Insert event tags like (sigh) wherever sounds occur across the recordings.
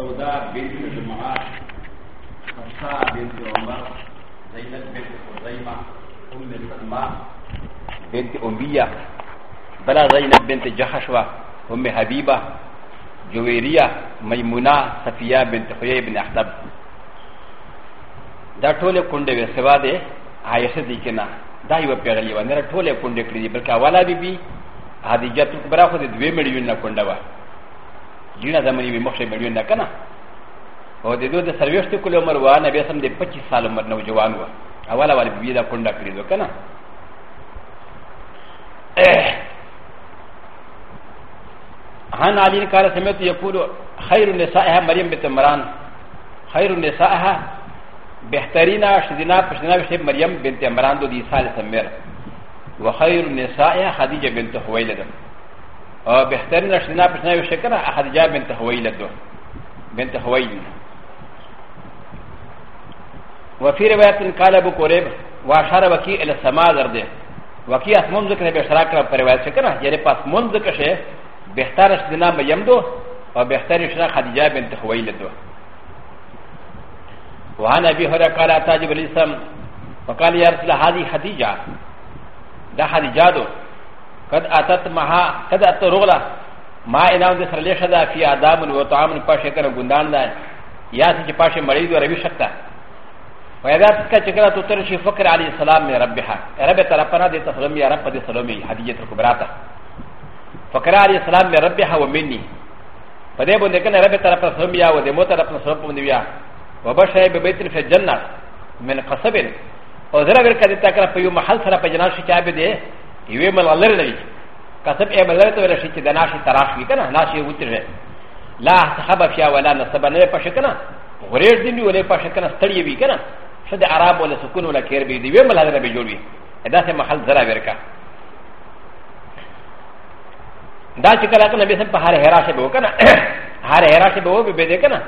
سوداء بنت جمعات حفصة بنت عمر زينب بنت خزيمة أم سلمى بنت أمية بلا زينب بنت جحشوة أم حبيبة جويرية ميمونة صفية بنت حيي بن أحتب دا ټولې کونډې وې سوا د عایشه دي کنه دا یو پیغلی و نه ټولې کونډې کړې بلکې اوله بيبي حدیجه کبرا خو د دوی مړیو نه کونډه وه جینا زمانی بی مخشی ملیون نکنه او د دوی د سرویشتو کل عمر و نبی سم د 25 سال عمر نو جوان و اول اول بیا دا کونډا کړی دو کنه هان علی کار سمعت یقول خیر النساء مریم بنت عمران خیر النساء بهترین شذینا پښتنا بشه مریم بنت عمران دو دی سال سمیر وخير النساء خديجه بنت خويلد او بهترین اشنا پشنا یو شکر احد جا بنت حویل دو بنت حویل وفي روايه قال ابو قريب واشار وكي الى السماء درده وكي اسمون ذکر به اشراق را پر روایت شکر یعنی پس من ذکر شه بهتر اشنا مریم دو او بهتر اشنا خدیجه بنت حویل دو وعن ابي هريره قال اتاجب الاسلام فقال يا رسول هذه خديجه ده خديجه دو قد اتت مها قد اتت رغلا ما انا دي سر ليشه في ادام و طعام پاشه کر گندان دا یا چې پاشه مړی دی روي شکتا پیدا تک چکرا تو تر شي فکر علی السلام می ربها رب ترپنا دي تفهم یا رب دي سلامي حدیث الکبرى تا فکر السلام می ربها و مني پدې باندې کنه رب ترپنا سلام یا و دې مو ترپنا سلام باندې یا وبشای به بیت فی الجنه من قصب او زرا ورکه دې تکرا په محل سره په جنان شي یوې مل لري لري کسب یې مل لري ته ورشي چې د ناشي تراش وي کنه ناشي وتره لا حسب فيا ولا نسب نه پښ کنه غریر دې نه ولې پښ کنه ستړي وي کنه شد عرب ولا سکون ولا کیر به دې وې مل لري به جوړ وي دا څه محل زرا ورکا دا چې کله کنه به سم په هر هرا شه به کنه هر هرا شه به و به دې کنه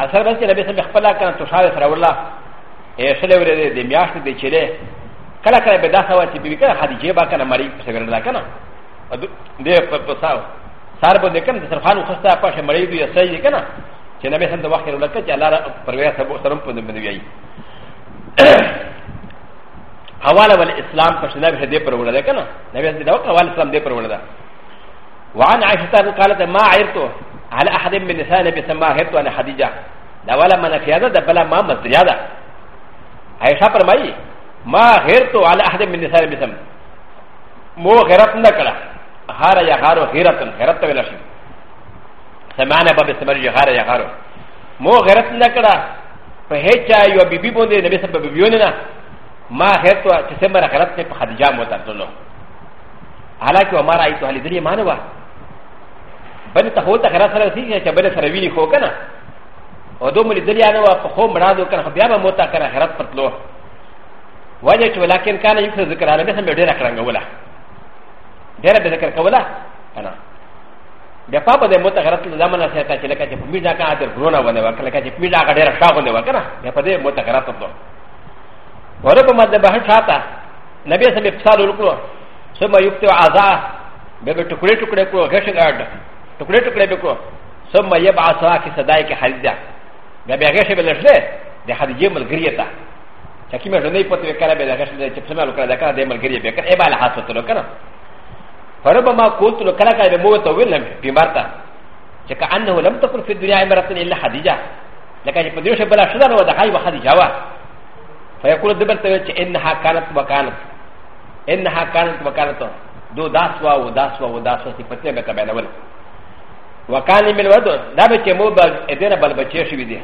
اثر به چې نبی سم خپل کنه تو شاله سره ولا اے سره ورې دې میاشت دې چله کله کله به دا سوا چې بیبي کنه خدیجه با کنه مری په سګر نه کنه دې په پساو سار به کوم د سرخان خوسته پاشه مری دی سې کنه چې نبی هم د وخت ورلکه چې الله پرویا سبو سرم په دې وی حواله ول اسلام په شنه به دې پر وړه کنه نبی دې دا حواله اسلام دې پر وړه وعن عائشه قالت ما عرفت على احد من نساء النبي صلى الله عليه وسلم خديجه دا ولا منفيا ده بلا ما مزريا ده عائشه فرمایي ما غيرت على احد من نساء بسم مو غيرت نكره هارا يا غارو غيرت غيرت بلاشي سمعنا باب السمر يا هارا يا غارو مو غيرت نكره فهيتا يو بيبي بوندي نبي سبب بيوننا ما غيرت تسمر غيرت نك خديجه متدلو حالك وما رايت هل دري مانوا بل تهوت غيرت سره سيجه بل سرويني خو كنا ودوم لدري انا وقوم رادو كان خبيابه متكره غيرت پتلو وجه چې ولکن کان یو څه ذکر عالم هم ډیره کړنګ ولا ډیره به ذکر کولا کنه بیا په دې مت غرت زمان سره تا چې لکه چې په میډا کا در غرونه ونه وکړه لکه چې میډا کا ډیره شاغونه وکړه بیا په دې مت غرت ته ورته مده به شاته نبی سم افصال وکړو ثم یفتو عذا به به ټکړې ټکړې کو غش غاډ ټکړې ټکړې به کو ثم یبعثا کی صدای کی حریدا بیا بیا غش به لښله د حریجه ملګریته チキメルネポティカラベラガシでチプマルカラカデマルギリベカエバラハトロカラファルバマコートロカラカデモートウィルムピマタチカアンドウルムトプフィドリアエマラトニラハディジャーラカジプデュシャバラシュダロダハイワハディジャワファヤコルデベルトチエンハカラトバカラトエンハカラトバカラトドダスワウダスワウダスワティプテベカベラウル وكان من الودن لا بكي موبا ادنا بل بكي شبيدي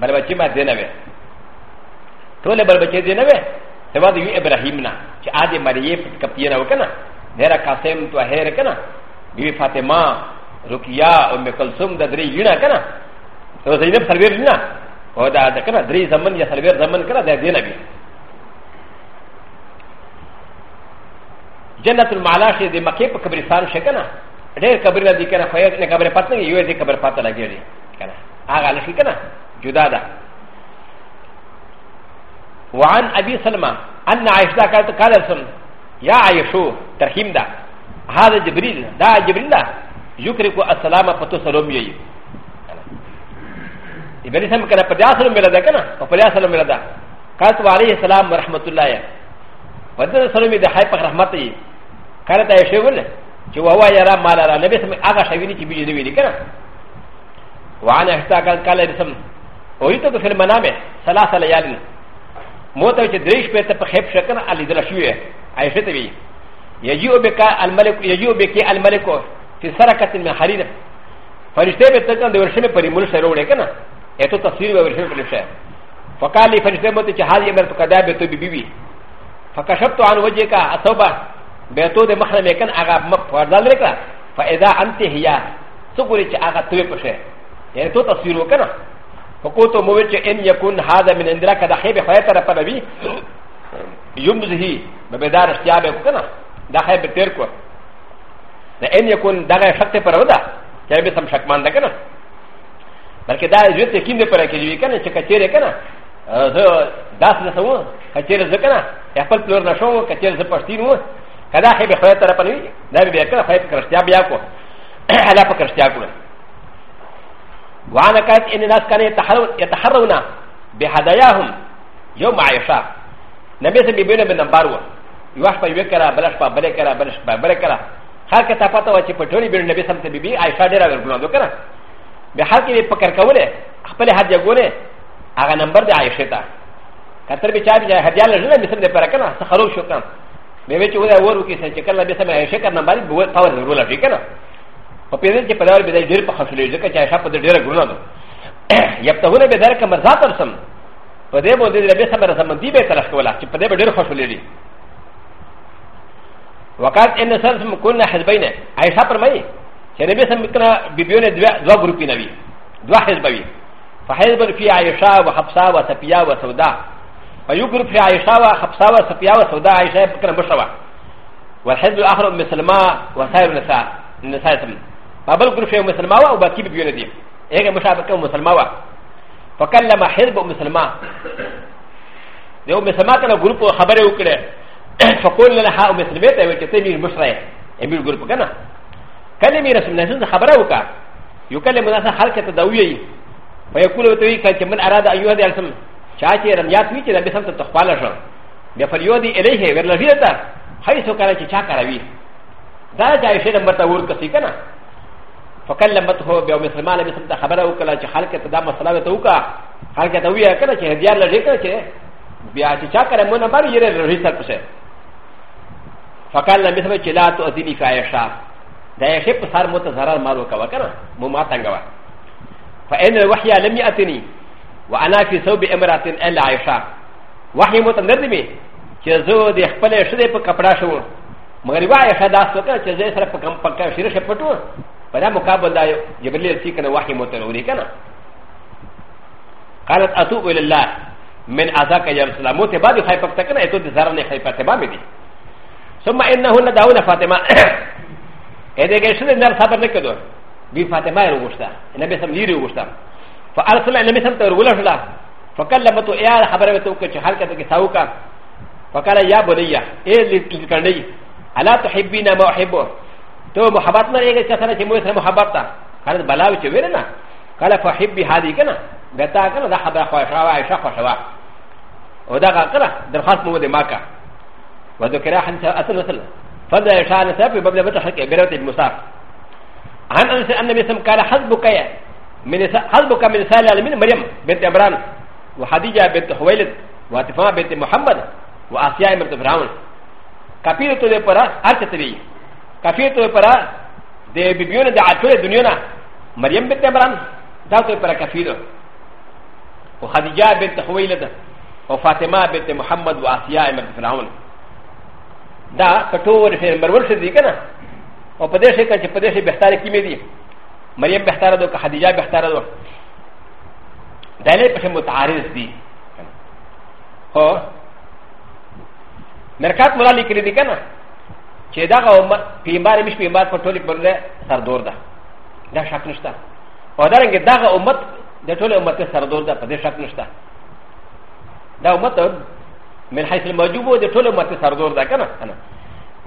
بل بكي ما دنا به トレバルケディネベテワディエブラヒムナチアディマリエフカピエナウケナネラカセムトアヘレケナビファテマルキヤオメコルソムダデリユナケナトレディサルベルナオダデケナデリザマンヤサルベルザマンケナディネビ جنت المعلا شي د مکه په قبرستان شي کنه ډېر قبرونه دي کنه خو یې نه قبر پاتنه یو دې قبر پاته لګېږي کنه هغه لشي کنه جدا ده وعن ابي سلمى ان عائشه قالت قالت يا عائشه ترحيم دا هذا جبريل دا جبريل دا يكرك السلام فتو سلام يي ابن سلم كان قد يصل من لدى كان فقد يصل من لدى قالت عليه السلام ورحمه الله ودر سلمي دا حي رحمته قالت عائشه ولا جوا يرى ما لا نبي سم اغا شويني تي بيجي دي كان وعن عائشه قالت قال رسم اريد في المنام ثلاث ليالي موتا چې دریش په ته په خیب شکن علي درشوي عائشه ته وی یجیو بک الملک یجیو بک الملک فی سرقه من حریر فرشته به تکن د ورشمه پرې مول سره وړه کنه اته تصویر به ورشمه پرې شه فقال فرشته مت چې حال یمر تو کدا به تو بی بی فکشفت عن وجهك اتوبه به تو د مخره میکن هغه مخ فردل رکړه فاذا انت هيا څو ګوري چې هغه توې پشه یعنی تو تصویر وکنه فقوتو موجه ان يكون هذا من اندراك دا خيب خير طرف نبي يمزهي ببدار اختيابه كنا دا خيب تير كو دا ان يكون دا غير شك پر ودا كي بسم شكمان دا كنا بلکه دا زیت یقین دی پر کې دی کنه چې کچېره کنه زه داس نه سمو کچېره زه کنه خپل پلور نشو کچېره زه پښتین و کدا خې به خیر طرف نه دا به کړه خیر کرشتیا بیا کو هلا پکړشتیا کو وانا كانت ان الناس كانوا يتحرون بهداياهم يوم عائشه نبي سبي بينه بن بارو يواش با يكرا بلش با بلكرا بلش با بلكرا هر كتا پتا و چې پټوري بیر نبی سم ته بيبي عائشه ډیره ورګلو دو کنه به هر کې پکر کوله خپل حد یګوله هغه نمبر دی عائشه ته کتر به چا به هدیان لږه مثل نه پر کنه څه خلو شو کنه به چې ودا ورو کې چې کله به سم عائشه کنه باندې به تاور ضرور لږه کنه په پیدا چې په لار به ډېر په خښلې ځکه چې عائشہ په ډېر ګونه ده یبتهونه به درک مرزا ترسم په دې باندې ربي سم رسم دی به تلخ کوله چې په دې به ډېر خښلې دي وقات ان سرسم كنا حزبين عائشہ فرمایي چې نبی سم کنا بیبیونه دوا دوا ګروپی نوي دوا حزب وي فحزب في عائشہ وحفصه وصفيه وسودا فيو ګروپ في عائشہ وحفصه وصفيه وسودا عائشہ کنا بشوا والحزب الاخر ام سلمى وسائر النساء النساء سلمى بابل غروف يوم مسلمة أو باكي بيونا دي إيه مشابكة مسلمة فكلم حزب مسلمة لو مسلمة كان غروب خبره وكده فقول لنا ها مسلمة تقول كتير مشرع أمير غروب كنا كلمة رسول الله صلى الله خبره وكا يكلم الناس حركة تدوية ويقول وتوي كان من أراد أيها ذي السم شاكي رميات ويكي لم يسمت تخبالا شر يفليودي إليه ورلغيرتا حيث كان شاكا روي دا جاي شيء نمبر تاور كسي كنا فكلمته بيوم سلمان عليه السلام خبره وكلا چې خلک ته دا مسله ته وکا خلک ته ویه کړه چې هدیار لږه کړه چې بیا چې چا کړه مونږ باندې یې رهي سر پسه فقال لم يسمع چې لا تو اذني كايشا دا یې په سر مو ته zarar مال وکوا کړه مو ما تنګوا فان الوحي لم ياتني وانا في ثوب امراه الا عائشه وحي مو ته ندمي چې زه دې خپل شې په کپڑا شو مغربا یې خدا سوکه چې زه سره په کم پکا شیر شه پټو ب ب ل ل ل ل ا ا ا ا م م ك ك ي ي ي ي ج ن و ح ر س فلا مقابل دا جبريل سي كان وحي متلولي ا قالت اتوب الى الله من عذاك يا رسول الله موت بعد خيفتك كان ايتو دزارن خيفت بامي دي ثم انهن داون ا (coughs) اذا جشن النار صبر نكدو بي فاطمه يروشتا النبي سم يري وشتا فارسل النبي سم ترولا شلا فكلمته يا خبره توك حركتك ساوكا فقال يا بني ايه اللي تكرني الا تحبين ما احبه تو محبت نه لګي چې سره چې مو سره محبت تا کله بلاوي چې ویل نه کله فحب هذه کنه غتا کنه دا خبره خو شوا عائشه خو شوا او دا کنه درخواست مو دې ماکا وذو کرا حن اصل اصل فدا عائشه سبب بل بت حق غيرت المصاف عن انس ان النبي سم قال حسبك من حسبك من سال العالمين مريم بنت عمران وحديجه بنت خويلد وعتفاء بنت محمد واسيا بنت فرعون كبيرة تلقى ارتبيه کافی تو پرا د بیبیونه د اټوله دنیا نه مریم بنت عمران دا تو پرا کافی دو او خدیجه بنت خویلده او فاطمه بنت محمد و آسیه بنت فرعون دا کټور فیر مرول شه دی کنه او په دې شي کچ په دې شي بهتاره کیمه دی مریم بهتاره دو که خدیجه بهتاره دو دلیل په متعارض دی هو مرکات مولا لیکلی دی کنه چې دا غو پیغمبر مش پیغمبر په ټوله باندې سردور ده دا شک نشته او دا رنګ دا غو امت د ټوله امت سردور ده په دې شک نشته دا امت من حيث الموجوب د ټوله امت سردور ده کنه کنه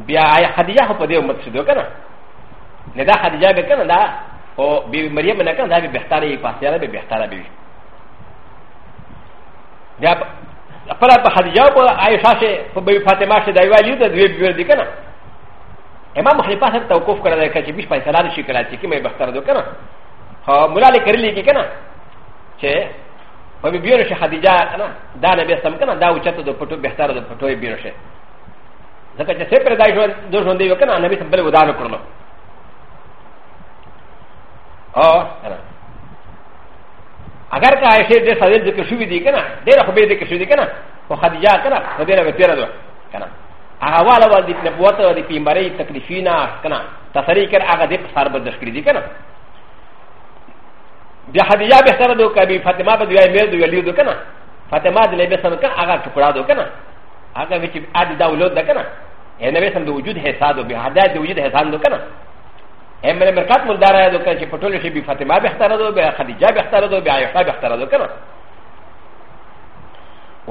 بیا خدیجه په دې امت شدو کنه نه دا خدیجه به کنه دا او بی مریم نه کنه دا به بهتره یې پاسیاره به بهتره به وي دا خپل په خدیجه او عائشه په بی فاطمه شه دایوالې د دوی بیور دي کنه اما مخلفا سر توقف کرا دے کہ بیش فیصلہ نشی کرا چی کہ میں بختار دو کنا ہاں مولا لے کر لی کی کنا چے پبی بیو نشی خدیجہ کنا دا نبی اسلام کنا دا اوچت دو پٹو بہتر دو پٹو بیو نشی ځکه چې سه پیدا شو د ژوند دی وکنه نبی سم بل ودان کړلو او اگر که عائشه دې ساده ذکر شوې دي کنه ډېر خو به ذکر شوې دي کنه خو خدیجه کنه خدیجه به پیره ده کنه اغوال و د نبوت او د پیغمبري تکلیفینا کنه تصریح کر هغه د سر بدش کړی دي کنه د حدیجه به سره دو کبي فاطمه به دوی مې دوی ولی دو کنه فاطمه د لبه سره کنه هغه ټکړه دو کنه هغه وچ اد د اولاد د کنه یې نبی سم د وجود حساب به حدا د وجود حساب دو کنه هم له مرکات مولدار دو کنه چې پټول شي به فاطمه به اختر دو به خدیجه به اختر دو به عائشه به اختر دو کنه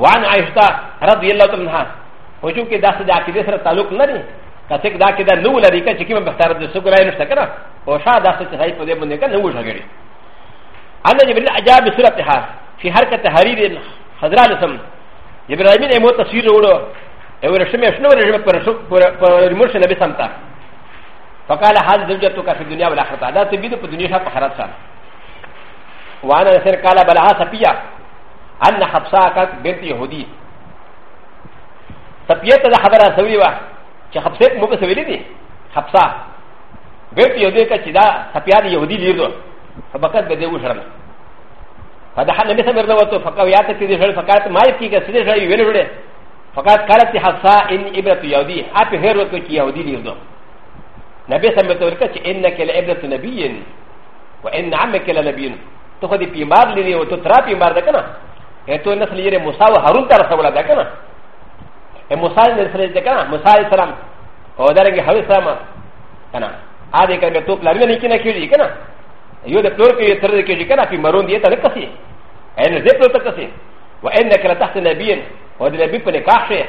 وعن عائشه رضی الله عنها و چون که دست دا عقیده سره تعلق نری کسی که دا عقیده نو لری که چکی من بختار دستو گرای نشتا کنه و شا دست چسایی پده بنده که نو شگری انا جبریل عجاب بصورت ها فی حرکت حریر خضران اسم جبریل امین ایمو تصویر روڑو او رشم اشنو رشم پر رمورش نبی سمتا فقال هذا زوجته كفي الدنيا والآخرة هذا تبيده في الدنيا شاب خرات سان وانا نسير قال بلعا سفيا أن حبسا كانت بنت يهودي تپیته د خبره سوي وه چې خبسه مو په سویلې دي خبسه به په یوه کې چې دا تپیا دی يهودي لیدو فبقت به دې وشرم فدح النبي صلى الله عليه وسلم فقال يا تكي ذي فقالت ما يكي كسر جاي وين وين فقالت قالت حصا ان ابرة يهودي ابي هير وكي يهودي ليردو نبي صلى الله عليه وسلم انك لابرة نبي وان عمك لنبي تاخذ بيمار لي وتترى بيمار ده كنا ايتو الناس اللي يري موسى وهارون ترى سولا ده كنا ا موسی نے سر دے کنا موسی علیہ السلام او درنگ حوی سلام کنا ا دے کر تو پلان نہیں کنا کیڑی کنا یو دے پلور کی تر دے کیڑی کنا پی مرون دی تے کسی این دے پلور تے کسی و انک لتحت نبی و دے نبی پنے کاخے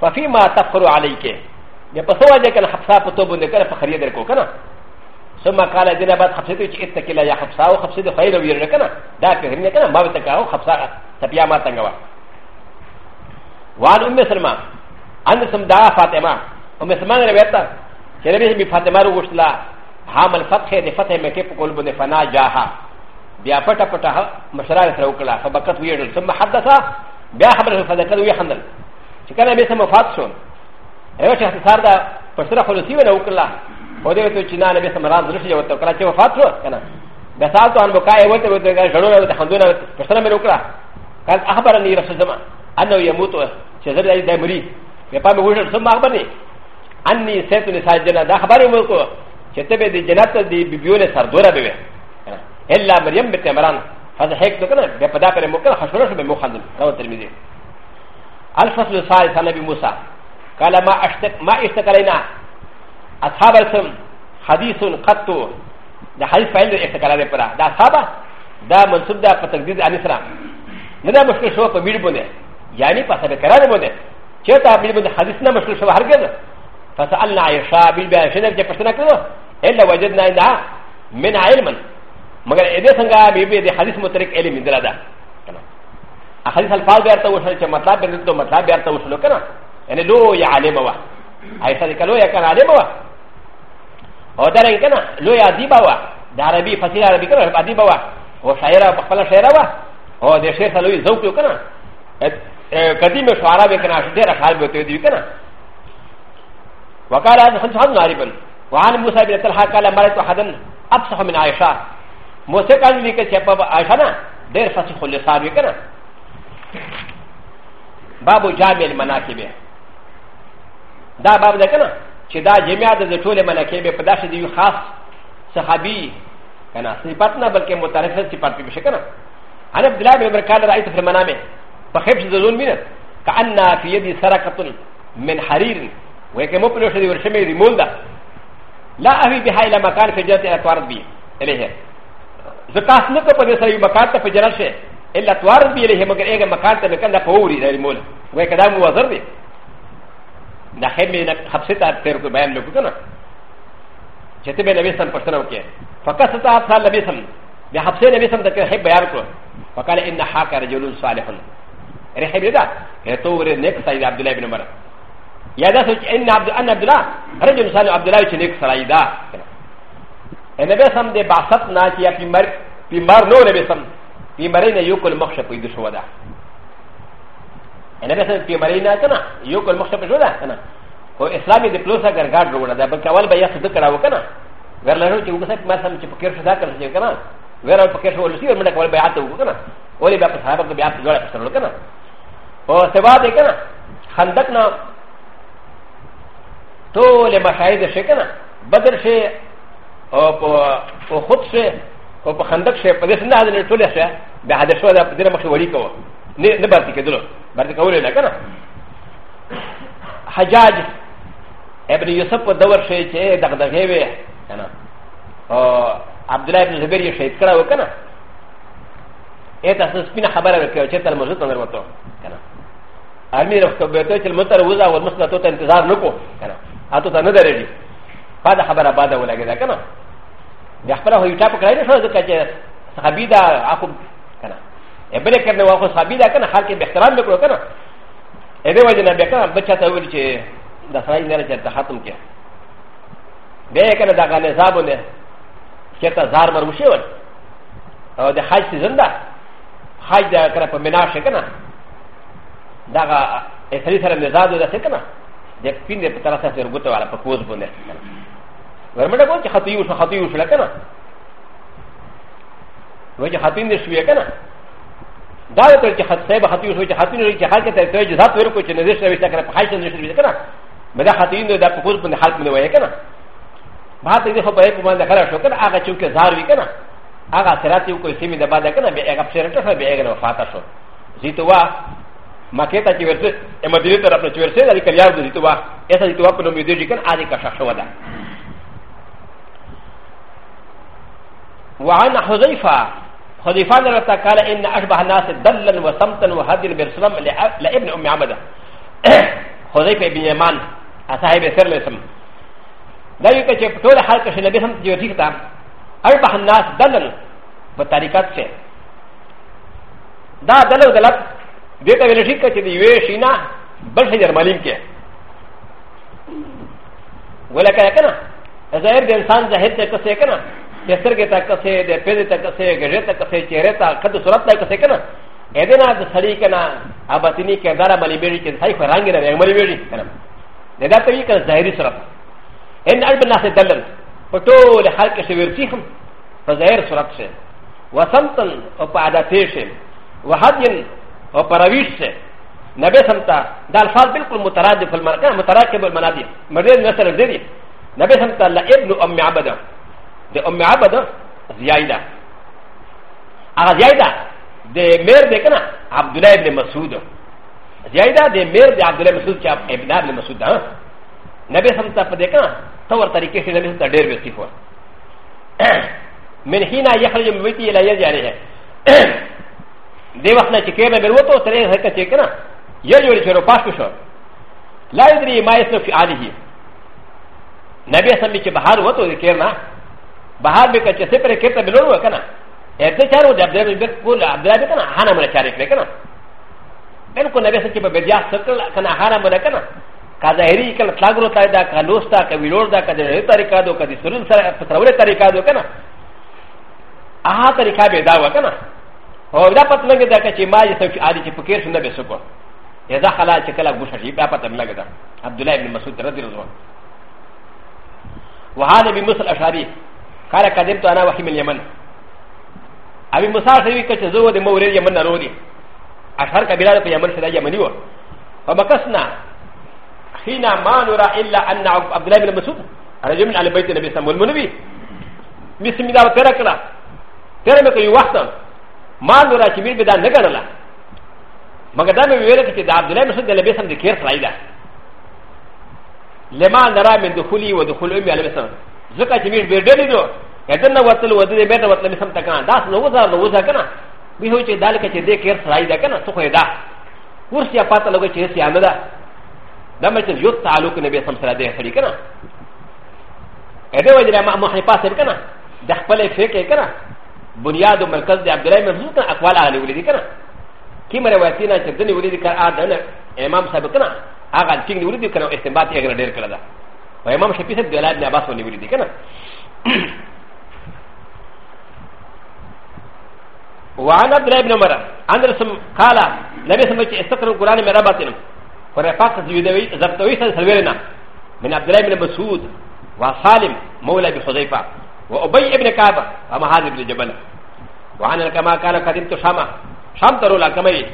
ففی ما تفخر علیک یہ پسوا دے کنا حفصہ پتو بندے کنا فخری دے کو کنا ثم قال دنا بعد حفصته چې اتکل یا حفصا او حفصه خیر ویره کنه دا په هرنه کنه ما به تکاو حفصا تپیا ما څنګه وا وعن ام سلمى ان سمدا فاطمه ام سلمى رويتا كلمه بي فاطمه روشلا هام الفتح دي فتح مكي بقول بن فنا جاها بيا فتا فتا مشرا سروكلا فبكت ويدل ثم حدثا بيا خبر فذكر ويحنل كان بي سم فاتشون روش اختصار دا فشرا خلصي وروكلا ودي تو چنا نبي سم راز رشي وتوكلا چه فاتشو كان بسالتو عن بكاء وتو غلول وتحندون فشرا مروكلا كان اخبرني رسول الله انه يموت چې زه دای دمري په پام وښه سم ما باندې اني سيتو نه ساجنا دا خبره مو کو چې ته به د جنت دی بيبيونه سر دوره به الا مريم بنت عمران فضحك دکنه به پدا پر مو کنه خشوره به مو خندل راو ترمذي الفصل الثالث عن ابي موسى قال ما اشتك ما اشتك علينا اصحاب السم حديث قط ده حديث فعل اشتكال عليه پرا ده اصحاب ده منصوب ده په تقدير ان اسلام نه ده مشکل شو په میر بونه يعني فسبب كرار بوده چه تعبير بوده حديثنا مشكل شو هرگز فسألنا عيشا بالبيان شنر جا پشتنا کرده إلا وجدنا عندها من علما مگر اده سنگا بيبه ده حديث مترك علم اندلا ده حديث الفاظ بيارتا وشل چه مطلب بيارتا تو مطلب بيارتا وشلو کنا يعني لو يا علم وا عيشا ده کلو يا کن علم وا او دارن کنا لو يا عدیبا وا ده عربي فصيل عربي کنا عدیبا وا او شاعر پخلا شاعر وا او ده شعر سلوی زوق کنا قديم شعراء بكنا شدير أشعار بتودي كنا وقال هذا خمس عن غالبا وعن موسى بن طلحة قال مرت أحدا أفصح من عائشة موسى قال لي كتشباب عائشة نا دير فصيح اللسان بكنا باب جامع المناكب دا باب ده كنا چې دا جمع د ټوله مناکب په داسې دی خاص صحابي کنا صفات نه بلکې متعارف صفات به شي کنا انا عبد الله بن عمر قال رايت في المنامه فخبش زون مينة كأن في يدي سرقة من حرير ويكي مبنو شدي ورشمي ريمون دا لا أهوي بها إلى مكان في جنة أتوارد بي إليه زكاس نكو پا دي سرعي مكان تا في جنة شه إلا أتوارد بي إليه مگر إيغا مكان تا مكان دا فوري دا ريمون ويكي دا موازر دي دا خيب مينا خبستا تير کو بيان لكو كنا چته به نبی سم پښتنه وکړه فقط ستا حال نبی سم د حبسه نبی سم د خیب بیان کړ فقال ان حاک رجل صالح رحمه ده كتور نيك سيد عبد الله بن عمر يا ده سوچ ان عبد ان عبد الله رجل صالح عبد الله نيك سيد ده النبي سم ده باسط ناچ يا پیمر پیمر نو نبي سم پیمرين يوكل مخشه پيد شو ده النبي سم پیمرين كنا يوكل مخشه پيد شو ده كنا هو اسلامي دبلوسا گرگاډ روړه ده بلکې اول به يا صدق راو كنا ورلرو چې وګسه ما سم چې فکر شدا کړی كنا ولكن هناك اشياء اخرى لانهم يقولون ان هناك اشياء اخرى لانهم يقولون ان هناك اشياء اخرى لانهم يقولون ان هناك اشياء اخرى بدر شيء او خط شيء او خندق شيء فليس هذا الرسول شيء بهذا الشيء بدر مخي وليكو نبرتي كدلو برتي قولي لك حجاج ابن يوسف ودور شيء دغدغه انا عبد الله بن زبير يشهد كلا وكنا ايت اساس بينا خبر وكيو چه تل مزت نظر وتو كنا امير اختبته چل متر وزا والمسلا تو انتظار نکو كنا اتو تا نظر دي بعد خبر بعد ولا كده كنا يا خبر هو يتا پکړای نه شو ځکه چې صحابي دا اكو كنا ابل کرنے واخو صحابي دا كنا خلک به احترام وکړو كنا اده وجنه به كنا بچا ته ویل چې د سړی نه راځي ختم کې به کنه دا غنه صاحب نه چېرته زار مر وشي ول او د حج سیزن ده حج د کله په منا شي که نه دغه سړي سره مزاج ده څه که نه د پین د په طرف سره ګوته والا په کوز باندې ورمنه وو چې خطي وشو خطي وشو لکه نه وای چې خطین دې شوې که نه دا وکړ چې خط صاحب خطي وشو چې خطین لري چې حال کې ته جزات ورکو چې نه دې شوې کنه په حج نه دې شوې کنه مدا خطین دې د په کوز باندې حال باندې وای کنه バーティーホパイプマンでからしょくらあがちゅうけざるいかなあがせらてゅうこいせみでばでかなべえがせらとさべえがのファタショジトワマケタチュウセエマディレクターのチュウセダリカリアブジトワエサジトワプロミュージカンアディカシャシャワダ وعن حذيفة حذيفة نرتا قال إن أشبه الناس دلا وصمتا وهدي بالسلام لابن أم عمدا (coughs) حذيفة بن يمان أصحاب سر الاسم だよけちゃとらはかしなべさんじゅうじた。あるばはなすだなる。ばたりかせ。だだなるだら。でたべるしかちでゆえしな。ばしゃまりんけ。ごらかやかな。ザエルでんさんじゃへってかせかな。やするけたかせでペデタカセ、ゲレタカセ、チェレタ、カトソラタカセかな。エデナーズサリカナ、アバティニケ、ダラマリベリケ、サイファランゲラ、マリベリケ。でだといいか、ザエリソラタ。ان ا ل ب ن ا س د ل ن فتول حلق شويرتيهم فزير سرطشن وسمتن او بعداتيشن وهدين او براويشن نبي سمتا دا الفاظ بالكل مترادف المناكب متراكب المنادي مريض نسر الزيدي نبي سمتا لا ابن ام عبدا د ام عبدا زيايدا اغا زيايدا د مير دكنا عبد الله بن مسعود زيايدا د مير د عبد الله مسعود كاب ابن ابن مسعود ده なべさんたぱでかん、たわたりけしなべたでるべきほう。メンヒナやはりむきやややれ。ではなちけなべることをてれんはかちけな。やよりしょパスしょ。ライブリーマイスのフィアリヒ。なべさんみちばはることでけな。ばはるべかちせぱれけたべろわかな。えてちゃうであべるべこらべかな。はなむらちゃれけな。べんこなべさちばべやすかなはなむらかな。カザエリカル、タグロタイダ、カノスタ、カビローダ、カデレタリカド、カディスルンサ、パトレタリカド、カナ。アハタリカビダワカナ。オダパトナゲダ、カチマジセフアリチフォケーションのベソコ。ヤザハラチェカラブシャリパタナゲダ、アブドライブマスウトラディルズワン。ワハデビムスアシャリ、カラカデントアナワヒミヤマン。アビムサーセリカチゾウデモウレヤマンナロディ。アシャカビラパヤマンセラヤマニュア。ファマカスナ。فينا ما نرى إلا أن عبد الله بن مسعود رجل من آل بيت النبي صلى الله عليه وسلم والمنبي مثل من الله تركنا ترمك يوحنا ما نرى كبير بدا نقرنا مگر دا مې ویل چې د عبد الله مسعود د نبی صلی الله علیه وسلم د کیر سره ایله لما نرى من دخولي ودخول امي عليه السلام ځکه چې موږ ډېر ډېر دو اذن وتل ودې به ته وتل سم تکنا داس نو وزا نو وزا کنه به هو چې دالک چې دې کیر سره ایله کنه څه خو دا ورسیا پاتل وګ چې سیانه ده だめじよったあるくねべさんさらでさりかな。えでわじらまもはいぱせるかな。ではぱれせけかな。ぶにやどまかであぐらいめずかあくわらにうりかな。きまれわてなちゃでにうりかあだな。えまんさぶかな。あがんちんにうりかな。えせんばてやがれからだ。わまんしゃぴせでらにあばそにうりかな。وعن عبد الله بن عمر ان رسم قال لم يسمع استقر القران من ربطهم ورفاق زيدوي زبطوي سلوينا من عبد الله بن مسعود وسالم مولى بحذيفة وأبي بن كعب ومعاذ بن جبل وعن كما قال قدمت شامة شام ترول الكمي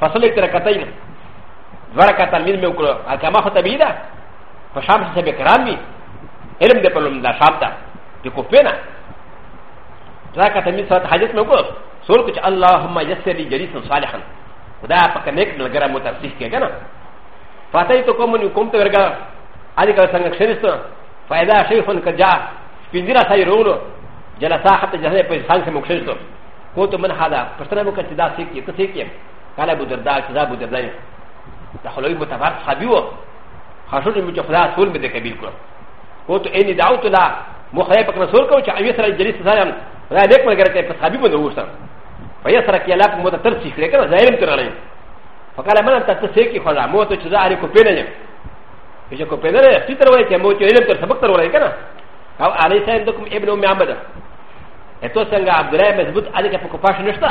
فصلت ركعتين وركعة من مكرو الكما ختبيدا فشام سبك رامي علم دي بلوم لا شام ان دي كوفينا ركعة من صلاة حاجة مكرو سولك اللهم يسر لي جليسا صالحا وده ان نلقرا مترسيح كي فتاي تو كوم نيكم تغرغا عليك سانك شرستا فاذا شيخ كجا سبيزيرا سيرولو جلسا حتى جلسا بيسان سمكشرستا كنت من هذا فشتنا بك تدا سيكي تسيكي قال ابو درداء كذا ابو درداء دخلوا متفق صحابيو خاشون مجفلا سول بده كبير كو كنت اني دعوت لا مخيبك رسول كو چا يسر الجليس سلام لا ليك مگر ته صحابي بده وسر فيسر كي لا متترسي كده ظاهر ترى فقال ما انت تسيكي خلا موت تشزا علي كوبينيا اذا كوبينيا تتر وي كموت يلم تسبق تر ولا كنا او علي سيدكم ابن ام محمد اتو سنگا عبد الله مضبوط علي كه كوپاش نشتا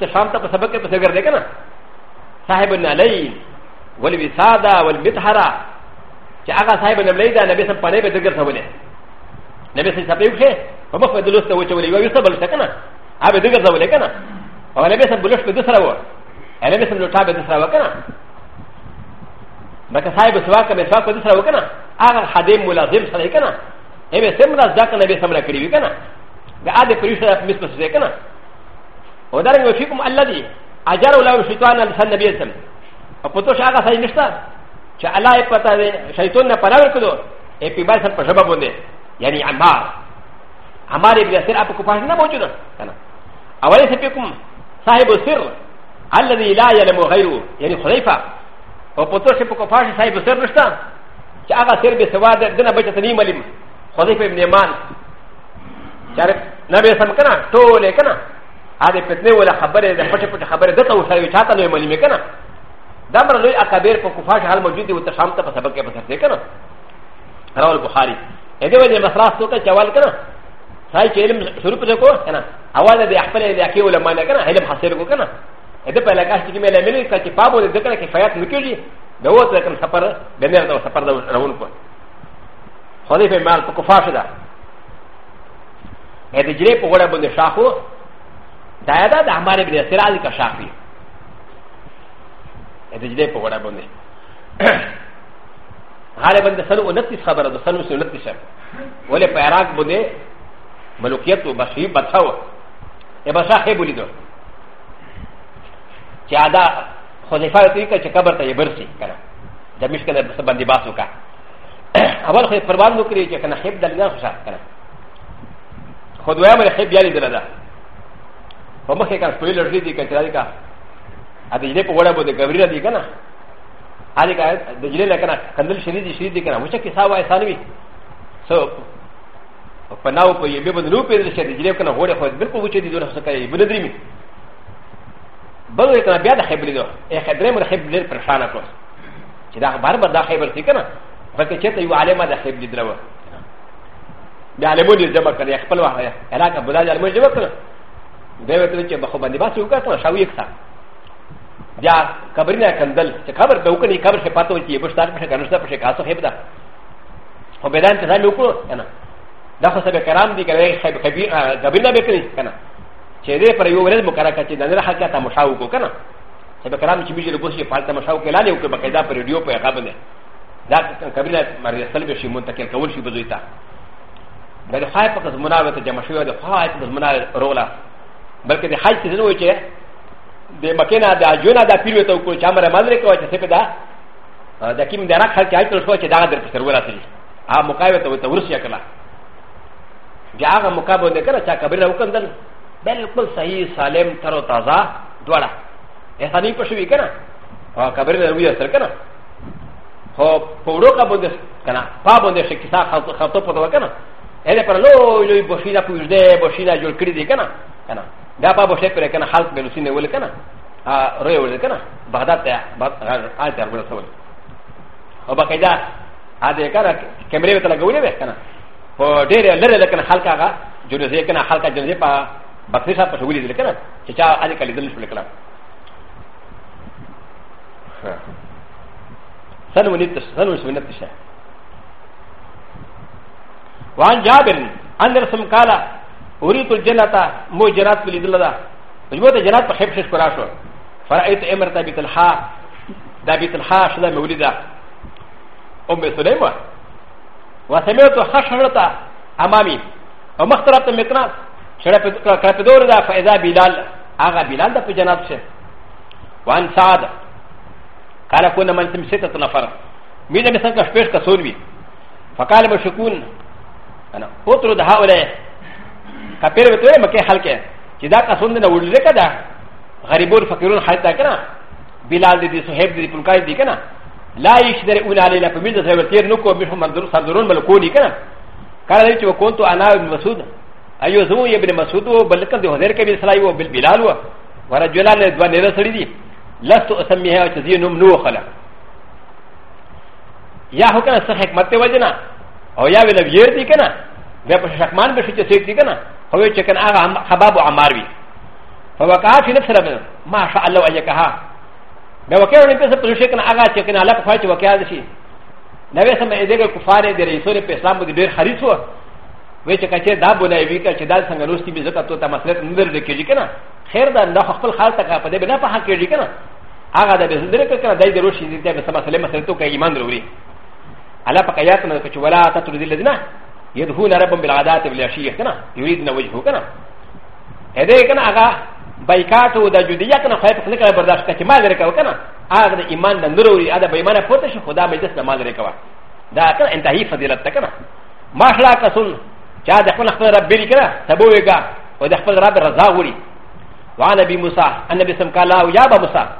ته شام ته سبق ته سگر دے کنا صاحب النليل والوسادة والمطهرة چې هغه صاحب النليل دا نبي سم پنه به دګر ثولې نبي سم سپېو شه په مخ په دلوسته وچولې وي سبل څه کنا هغه دګر ثولې کنا او نبي سم بلش په دسر وره ا ل م س م لطابه د سره وکنه بکه صاحب سواکه به سواکه د سره وکنه هغه خادم ملازم سره کنه اې به سم راز دا کنه به سم را کړی وکنه دا اده پریشه د مس مس وکنه او درنګ وفيكم الذي اجر له شیطان لسان نبی اسلام او په توش هغه صحیح نشته چې الله یې پتا دی شیطان نه پراور کړو اې په بار سره په شباب باندې یعنی عمار عمار ابن یاسر اپ کو پاش نه موجود کنه اولې سپیکم صاحب سر الذي لا يعلم غيره يعني خليفه او پتو شي پکو فاش صاحب سر نشتا چې هغه سر به سوا د دنه بچت نه ملم خليفه ابن یمان چار نبی سم کنه ټول کنه هغه پتنه ولا خبره ده پټ پټ خبره ده ته وسوي چاته نه ملم کنه دا مر لوی اکبر پکو فاش حال موجود دي او ته شام ته په سبق کې پسر دي کنه راو البخاري اې دې وجه مسراس تو ته چوال کنه صحیح علم شروع پته کو کنه اواز دې خپل دې اکی ولا مانه کنه علم حاصل کو کنه でパレカシキメレメリカチパブでデカキファヤクミキリ、でオーツェンサパラ、ベネルのサパラウンコ。ホリフェマルコファシダ。エディジレポウラブンデシャホダイダダマレビデセラリカシャフィ。エディジレポウラブンデ。ハレバンデサルウネティスハバラドサルウスウネティシャウ。ウレパラクボデ、マルキエット、バシー、バタウ。エバシャヘブリド。(clears throat) چې ادا خلیفہ ته کې چې قبر ته یې برسي کنه د مشکل په باندې باسو کا اول خو پرواز وکړي چې کنه حب دلګان خوشا کنه خود وایم له حب یالي دلدا په مخه کې سپویلر دي کې چې کا ا دې له په وړه بده قبر دي کنه ا دې کا د جله لکنه کندل شری دي شری دي کنه وشه کې ساوای ثانوي سو پناو په یبه بدلو په دې چې دې کنه هوړه خو بالکل وچه دي دونه څه کوي بل درې می بل وی کنه بیا د خیبر دو ای خدره مر خیبر ډیر پریشان کړ چې دا بار بار دا خیبر سی کنه فکه چې ته یو عالم د خیبر درو بیا له مودې جبا کړی خپل واه علاقه بلا جال مو جبا کړ دی وته چې بخو باندې باسي وکړه شاو یک سا بیا قبر نه کندل چې خبر ته وکني خبر څه پاتو چې بشتار په کنه په کاسو خیبر خو به دا انتظار وکړو کنه دا خو سبه کرام دي کوي خیبر خبیر قبر نه وکړي کنه چې دې پر یو ورځ مقرره کړي د نړۍ حقیقت مشاو کو کنه چې به کرام چې بيجر کوشي فالته مشاو کې لاله او کې بقاعده پر ریډیو په هغه باندې دا کبیره مریا سلبه شي منتقل کول شي بزوي تا دا د خای په زمونه وته جمع شوی د خای په زمونه رولا بلکې د حج څه نوې چې د مکینا د اجونا د پیرو ته کو چې امر مدر کوي چې څه دا د کیم د راخ خلک آیت شو چې دا در په سر ولا تلي ا مقاومت ته ورسیا کلا بیا هغه مقابله وکړه چې کبیره وکړه بالکل صحیح سالم تر و تازه دواړه ایسا نه پښوي کنه او خبرې نه وي سره کنه خو په وړو کا باندې کنه پا باندې شي کیسه خطو پته کنه اې پر لو لوی بوشینا پوجده بوشینا جوړ کړی دی کنه کنه دا پا بوشه پر کنه خلق به لوسینه ول کنه ا روي ول کنه بغداد ته آ تر ول سوال او باقاعده ا دې کنه کیمرې ته لګولې کنه هو ډېر لره کنه خلق هغه جوړ ځای کنه خلق جوړ ځای په بكري صاحب پس ولید لکنه چې چا علي کلی دل شو لکنه سنو نیت سنو سنت شه وان جابر ان رسم قال اريد الجنه مو جنات ولید الله مجموعه جنات په خيب شش کرا شو فرأيت امر تابيت الحا تابيت الحا شدا مولدا ام سليمه وسمعت خشرتا امامي ومخترت مكناس شرف دور دا فإذا بلال آغا بلال دا پا جنات شه وان سعد قال كنا من سمسيتة نفر ميدا مثلا كشبيش كسون بي فقال مشكون أنا أطرو دا هؤلاء كبير بتوه مكي خلقه جدا كسون دنا ولده كدا غريبون فقيرون حالتا كنا بلال دي دي صحيب دي پلکای دي كنا لا يشدر اون علينا پا ميدا سيورتير نوكو مشو منظرون ملکوني كنا قال لي چو كنتو أنا ابن مسود ايو زمو ابن مسعود بلکن دي حضر کبي سلای و بل بلال و ورجلان دو نه رسړي دي لست اسميها او تزي نوم نو خلا يا هو کنه صح حکمت وجنا او يا ویل وير دي کنه بیا په شکمان به چې سيټ دي کنه هو چې کنه هغه حباب او عمار وي فوقع في نفس ربنا ما شاء الله وجهها بیا وکړه نه په څه پولیس کنه هغه چې کنه الله په فایته وکړه شي نو سمې دغه کفاره د رسول په اسلام باندې ډېر حریص و و چې کچه دا بولای وی کچه دا څنګه لوستي به زکه ته مسله نه درځي کېږي کنه خیر دا نه خپل خال تک په دې بنا په حق کېږي کنه هغه دا به زدره کنه دای درو شي دې به سم مسله مسله ته کوي ایمان ضروري الا په قیات نه کچه ولا تترد الذين يدهون ربهم بالعادات والعشيه کنه يريدنا وجهه کنه هدا کنه هغه بایکاټ او د جدیات نه خیر څه کړه برداشت کړه چې ما لري کاو کنه هغه د ایمان نه ضروري ادا به ایمان پوتې شي خدا به دې سم لري کاو دا کنه انتهایی فضیلت تکنه ماشلا کسون チャーでこの人はベリカー、タボウエガ、ウデファラブラザウリ。ワナビムサ、アナビサンカラウヤバムサ、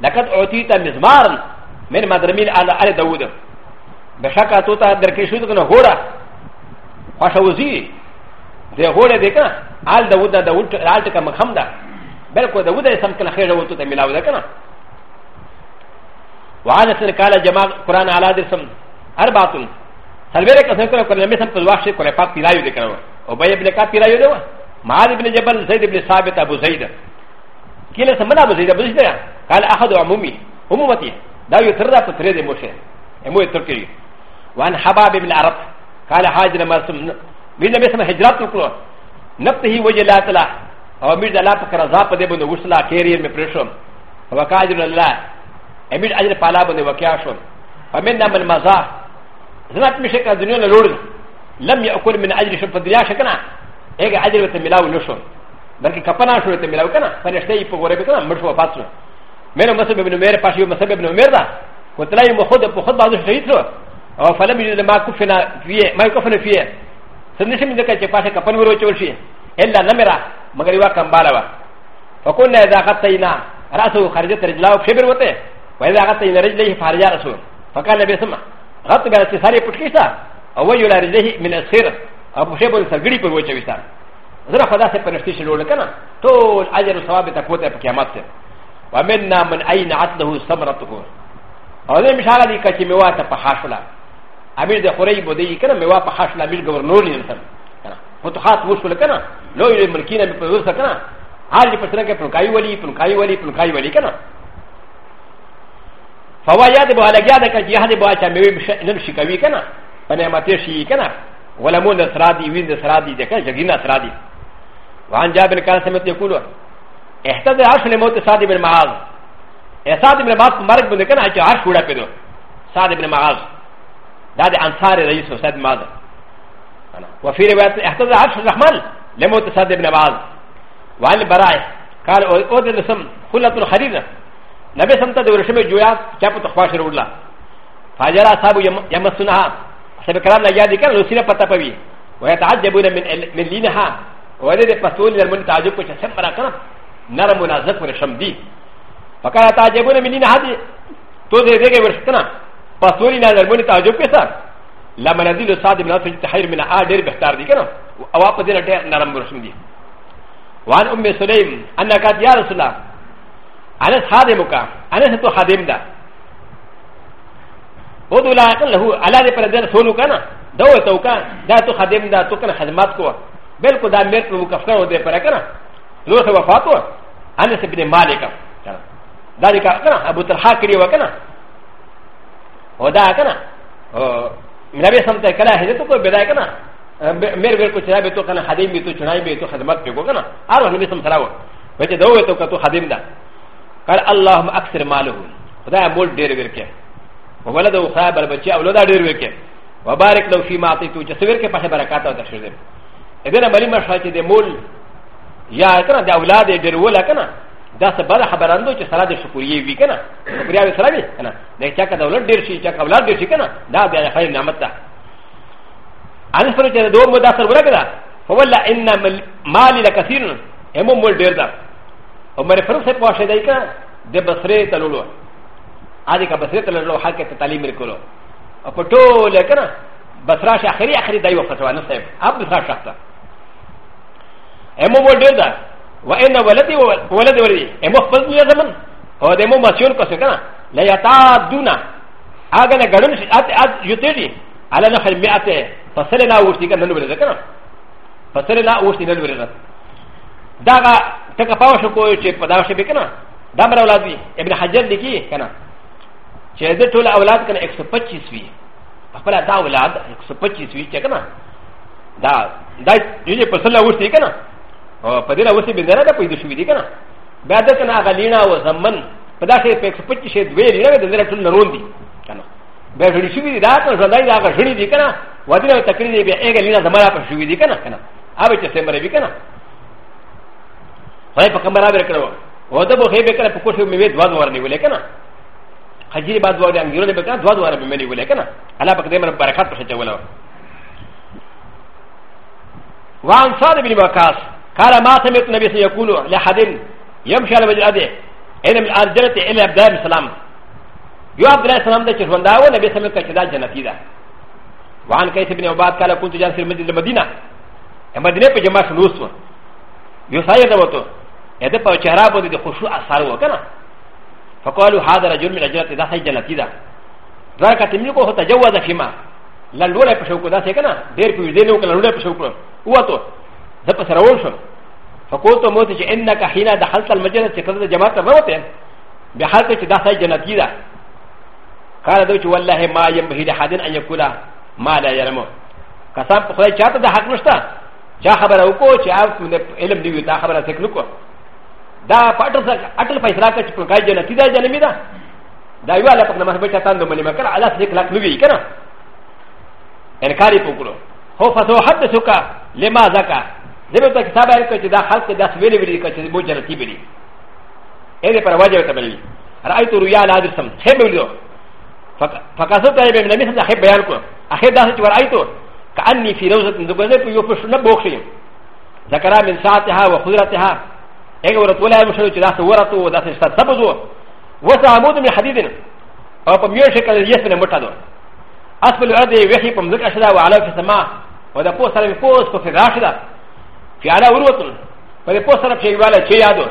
ラカトオティタミズマン、メルマダミルアラアレダウド。バシャカトタデルケシューズのホラ、ファシャウジー、デホレデカ、アルダウダダウト、アルテカマハムダ、ベルコダウダイサンカラヘラウトテミラウダカナ。ワナセンカラジャマ、コランアラディサン、アルバトン。سلبيك أسنكرا ل مثلا في الواقع كنا فات كلايو ذكرنا وبيا ا كات كلايو ده ا بن جبل زيد بن ثابت أبو زيد كلا سمنا أبو زيد أبو زيد قال أحد عمومي عمومتي دا يتردى تتريد موشي مو ك ا حباب بن العرب قال ل ما ا من لم يسمى ا الكلوة نفته ا ل تلا او مير لا فكر زاب دي بنو وصلا كيرير مي بريشوم وكاجر الله امير اجر فالا بنو وكياشوم فمن من مزاح زنات مشك الدنيا لورن لم يأكل من أجر شب الدنيا شكنا إيه أجر بتملاو نشون بلکہ کپنا شروع تے ملاو کنا فرشتے ہی پگورے بکنا مرشو پاسو میرے مسب ابن میرے پاس یو مسب ابن عمر دا وتلائی مخود خود بعض شہید سو او فلم یجد ما کفنا فیه ما کفنا فیه سنشم دکا چ پاسے کپن ورو چول شی الا نمرا مگر وا کم بالا وا فقلنا اذا غطينا راسه خرجت رجلاه شبر وته واذا غطينا رجليه فارجا رسول فقال نبي سمع غط بیا چې ساری پټ کېستا او ویل رجله من السير ابو شیبو سرګړي په وچه وستا زره خدا سے پرشتي شلول کنه ټول اجر او ثواب ته کوته په قیامت ته ومننا من اين عتله ثمرته او دې مثال دي کچې میوا ته په حاصله امیر د خوري بودی کنه میوا په حاصله امیر گورنور نه تر فتوحات وشول کنه لو یې ملکینه په ورسره کنه حال په سره کې پنکای ولی پنکای ولی پنکای ولی کنه فوايا د بالغیا د کج یاد باچا مې نم شکوي کنه په نعمت شي کنه ولمون سرا دی وین سرا دی دکه جګینا سرا دی وان جاب الکان سمت یقول احتد عرش لموت صاد بن معاذ احتد بن معاذ مرګ بده کنه چې عرش وړه پدو صاد بن معاذ دا د انصار رئیس صاد معاذ وفي روايه احتد عرش الرحمن لموت صاد بن معاذ وعن البراء قال اودل سم خلة الخريره なべさんたでうしめじゅや、キャプトファシュウラ。ファジャラサブヤマスナー、セブカランヤディカル、シラパタパビ、ウエタジャブメリナハ、ウエデパトリアムタジュプチェセンバラカナ、ナラムナザフレシャムディ。パカラタジャブメリナハディ、トゼレゲブシカナ、パトリナルムタジュプチェサ。ラマラディルサディナトリタヘルミナアディルベスターディカナ、アワパディナテナラムブシムディ。ワンウメソレイム、アナカディアルスラ。انا خادم وكا انا ستو خادم دا و دولا اقل له على دي پر دن سولو كانا دو توكا دا تو خادم دا تو كان خدمات کو بالکل دا میرت کو کفکر ہو دے پر کنا لو سے وفات ہو انا سے بن مالک دا دے کنا ابو طلحہ کری وکنا او دا کنا نبی سمتے کلا ہے تو کوئی بدائے کنا میرے گھر کو چلا بھی تو کنا خادم بھی تو چنائی بھی تو خدمت بھی کو کنا اور نبی سم سراو وچے دو تو کہ تو خادم دا قال اللهم اكثر ماله خدای مول ډیر ورکه وولد او خدای بل بچي اولاد ډیر ورکه وبارك لو فيما اعطيته چې سویر کې پخه برکات او تشر دې اګره ملي مشه چې د مول یا کنه د اولاد ډیر ولا کنه دا څه بل خبراندو چې سره د شکرې وی کنه شکریا سره وی کنه دا چې کا دولت ډیر شي چې اولاد ډیر شي کنه دا بیا خیر نعمت ده ان سره چې دوه مو دا سره ورګه دا فولا ان مال لکثیر هم مول ډیر ده و م ر ف ر س ه پوشه دی که د بصره تلولو آدی که بصره تلولو حق ته تعلیم ورکولو او په ټوله که نه بصره شه اخري اخري دی وخت وانه صاحب اب بصره شخته امو ول ډیر ده و ان ولدي ولدي ولدي امو خپل دنیا زمن او د امو مسیون کوسه که نه لا یتعدونا هغه نه ګړن شي ات ات یوته دي على نخل مئته فصلنا وشتي کنه نو ورزه کنه فصلنا وشتي نو ورزه داغه ته کا پاو شو کوی چې په دا شی بکنه دا مر اولاد وی ابن حجر لکی کنه چې د ټول اولاد کنه 125 وی خپل دا اولاد 125 وی چې کنه دا دا یوه په سلا وشتي کنه او په دې راوستي بندره ده پیدا شوې دي کنه بیا د کنه غلینا او زمن په دا شی په 125 شی دوی لري د دې ټول نرون دي کنه بیا ډېر شوې دي دا ته ځندای دا غړې دي کنه ودی له تقریر بیا اګه لینا زمرا په شوې دي کنه کنه اوبه چې سمره وی کنه خدای په کمره ور کړو او د بو خې به کړ په کوټه مې دوه دوه ورنی ولې کنه خجری بعد وره انګیرو به کړ دوه دوه ورنی مې ولې کنه الله پاک دې مر برکات په چولا وان صاد بن وقاص قال ما سمعت النبي صلى الله عليه وسلم يقول لحد يمشي على وجه الارض ان من الجنه الى عبد الله السلام يو عبد الله السلام ده چې ژوند داو نبی سمع کړه چې دا جنتی ده وان کیس بن عباد قال كنت جالس في المدينه المدينه په جماعت نوسو یو سایه ده وته ا د ه په چهره باندې د خشوع اثر وکنه فقالوا هذا رجل من رجلات دا سي جنتي ده ذاك تملكه هو تجوز فيما لنولا بشوكو دا سيكنا دير في وزينه وكلنولا بشوكو واتو ده بس روشو فقلت موتي انك حين دخلت المجلس تكذب جماعه الروتين بحالك دا سي جنتي ده قال دوت والله ما ينبغي لحد ان يقول ما لا يعلم قسم خدای چاته د حق نشته چا خبره وکړو چې عارف علم دی دا خبره تکنکو دا پاتل اٹل فیصلہ کا چپل کا جنا تیدا جنا میدا دا یو اللہ پاک نہ محبت چاہتا اندو منی مکر اللہ سے کلاک نوی کنا انکاری پوکلو ہو فسو حد سکا لما زکا دبو تا کتاب ہے کہ دا خلق دا سویلی ویلی کا چیز بو جنتی بلی اے دے پر واجب تبلی رایت رؤیا نادر سم ہے بولیو فقاسو تا ہے نبی سم ہے بیان کو اخر دا چ ورایتو کانی فی روزت دگزے پیو پشن بوخشیم ذکرہ من ساعتها و خضرتها ايه ورطولا مشروع جدا ورطو وداس استاذبزو وسعمود من حديدنا او قم يوشك يسمن متادو اسفل الارض ويحي قم ذك اشدا وعلى في السماء وذا قوس سلم قوس في غاشدا في على وروتن وذا قوس سلم شيء ولا شيء يادو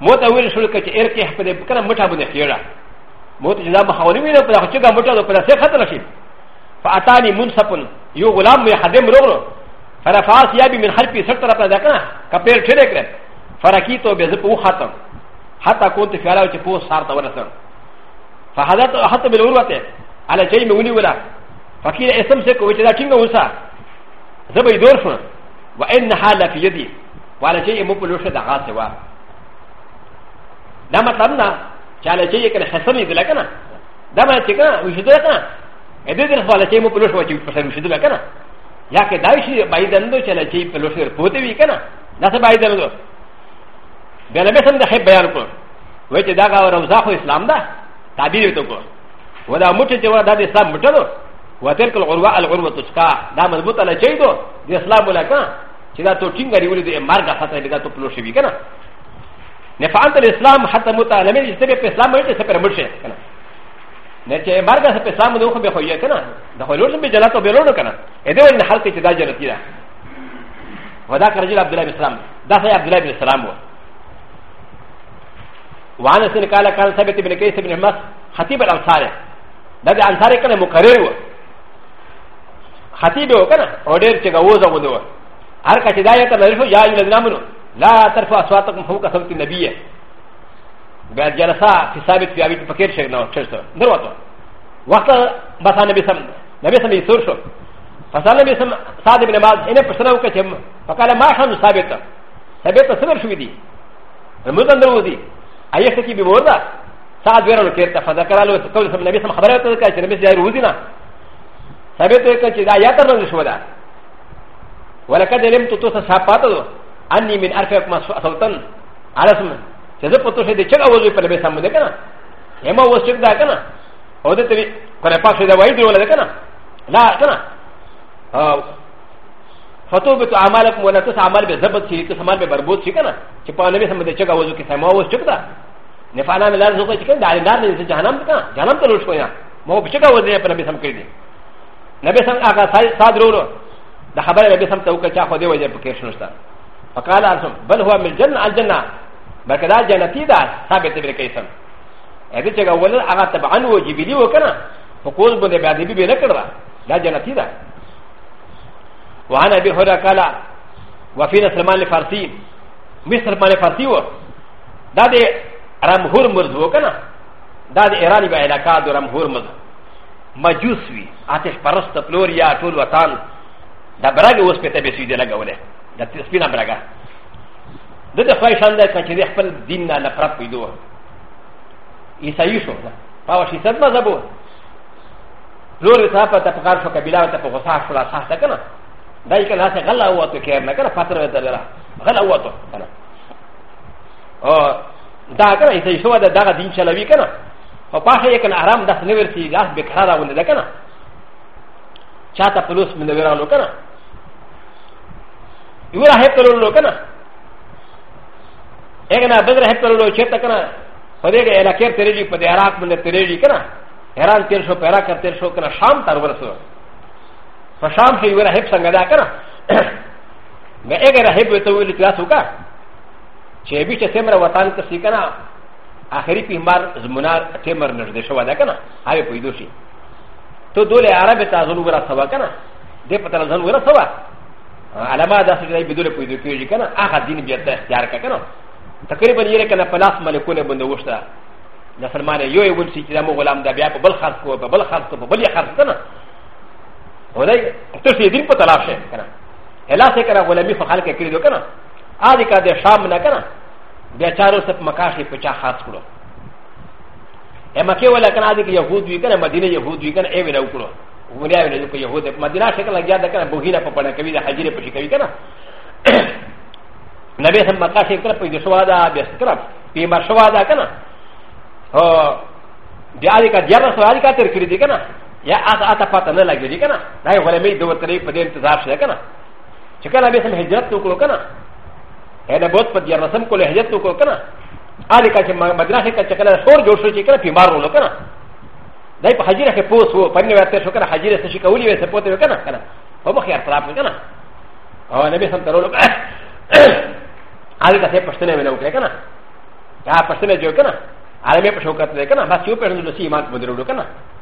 موت اول شرك اركي حفظ بكنا متابن خيرا موت جدا مخاولي ويلا فلا خشيكا متادو فلا سيخ خطر شيء فاتاني منصفن يو غلام يخدم رغرو فلا فاس يابي من خلفي سرطة ربنا ذاكنا كبير شرك رب فرقی تو به زه په وختم حتی كنت في علاوه چې په سار ته ورسم فحضرت حتى بالعروه على جاي موني ولا فقيل اسم سكو وجدا كينغ وسا زبي دورف وان حال في يدي وعلى جاي مو بلوش دغا سوا لما تمنا على جاي كان حسمي دلا كنا دما تيكا وشدو كنا ادي دل على جاي مو بلوش وجي فسر وشدو كنا يا كدايشي بايدندو على جاي بلوش بوتي كنا ناس بايدندو ب ل م س ن د خ ي بيان كو و ي ت د ا غ ا روزا خو اسلام دا تعبير تو كو و د ا مت جو دا د اسلام مت دو و تلك العروه العروه تسكا دا مضبوط على شيء دو د اسلام ولا كان چې دا تو ټینګ غري ولې د مارګه خطر دا تو پلوشي وی کنه نفعت الاسلام حتى متعلم چې ته په اسلام باندې څه پر مرشه کنه نه چې مارګه څه په اسلام دوه خو به خو یې کنه دا خو لور به جلاتو به لور کنه اې دې ولې حل کې چې دا جرتی دا ودا کرجل عبد الله بن سلام دا سي عبد الله بن سلام وو وانا سن قال كان ثابت بن كيس بن مس خطيب الانصار ده الانصار كان مقرر خطيب وكان اودر چگا وزا ودو هر کچ دایته لرفو یا ایو لغنامنو لا ترفع اصواتكم فوق صوت النبي بعد جلسا في ثابت في ابيت فكير شغنا چرته دروته وقت بس النبي سم نبي سم يسور شو فصال النبي سم صاد بن باز انه پسنا وکچم فقال ما شان ثابت ثابت سمر شو دي مدن درو دي アイエスキビボーダサーデュアルケータファザカラロスコールサムネビスムハバラトルカチネビジャーウズナサベトルカチダヤタルシュワダウォラカデレムトトササパトルアニメンアフェクマスアソルタンアラスムセザポトシェデチェガウズプレベサムデカナエマウォスチェダカナオデテリコレパシェダワイドウォレカナラカナ فتو به تو عمل کوم نه تاسو عمل به زبط شي که سامان به بربود شي کنه چې په نبی سم د چګه وځو کې سما وځو چکدا نه فانا مل لازم کوی چې کنه دالین دار نه جهنم ته جهنم ته لوش کویا مو په چګه وځي په نبی سم کې دي نبی سم هغه صادرو د خبره نبی سم ته وکړه خو دی وځي په کې شنوستا فقال ارسم بل هو من جنة الجنه بلکې دا جنتی دا ثابت به کې سم اې چې هغه ول هغه تبعن وجبلی وکنه فقول بده بعد به نه کړه دا جنتی ده وعن ابي هريره قال وفينا سلمان الفارسي مش سلمان الفارسي هو دا د رمهور مرز و که نه دا د ایران به علاقه د رمهور مرز مجوس وي آتش پرست پلور یا ټول وطن دا برګه اوس په تبه سویده لګولې دا سپینه برګه د دې خدای شان ده چې خپل دین نه نفرت پیدو عیسایي شو پاو شي صد مذهب و پلور یې صاحب ته په کار شو قبیله ته په غصه شو لا صح ده که نه だいかなせがらわとけなからパターンだらがらわとかなだからいせいそうだだがディンシャラビかなパヘイかなアランダスネヴィシーラスベカラウンデかなチャタプルスミネヴィラのかなウラヘプロのかなエガナブルヘプロのチェタかなパレエラケテレジーパデアラクムネテレジーかなエランテルショペラカテルショーからシャンタルブルス فشام شي ورا هب څنګه دا کنه مې اګه هب وته ویل کلاس وکا چې به چې سمره وطن کې سې کنه آخري پیمار زمونار تیمر نږدې شو دا کنه هغه په دې شي ته دوله عربه تاسو ورا سوا کنه دې په تر ځن ورا سوا علما دا سړي به دوله په دې کېږي کنه هغه دین بیا ته اختیار کا کنه تقریبا یې کنه پلاس ملکونه بند وشته د فرمانه یو یو ونسي چې دا مو غلام دا بیا په بل خاص کو په بل خاص کو په بل خاص کنه ولكن تسيدين بطلاشه كنا هلا سكنا ولمي فخالك كريدو كنا هذه كاد شام نكنا بيشارو سب مكاشي بيشا خاص كلو اما كي ولا كنا هذه يهود وي كنا مدينة يهود وي كنا ايه ولا كلو وليا ولا كلو يهود مدينة شكل لجيا دكنا بوهينا بحنا كبي ده حجيرة بشي كبي كنا نبي سب مكاشي كنا بيدشوا دا بيسكنا بيمشوا دا كنا هو دي هذه كاد يارس هذه كاد تركيدي كنا やあたパタナラギリカナ、ダイワレミドウトレイプデントザーシェカナ。チカラベスヘジャトコカナ。エナボツパディアナサンコレヘジャトコカナ。アリカチマダヘカチカラソージョシチカラピマロロカナ。ダイパハジラヘポスウパニワテショカラハジラシカウリウエセポテルカナカナ。オモヘアトラプカナ。オネベサンタロロカナ。アリカセパステネメノケカナ。アパステネジョカナ。アレメパショカテカナ。バスユペンドシーマンモデルカナ。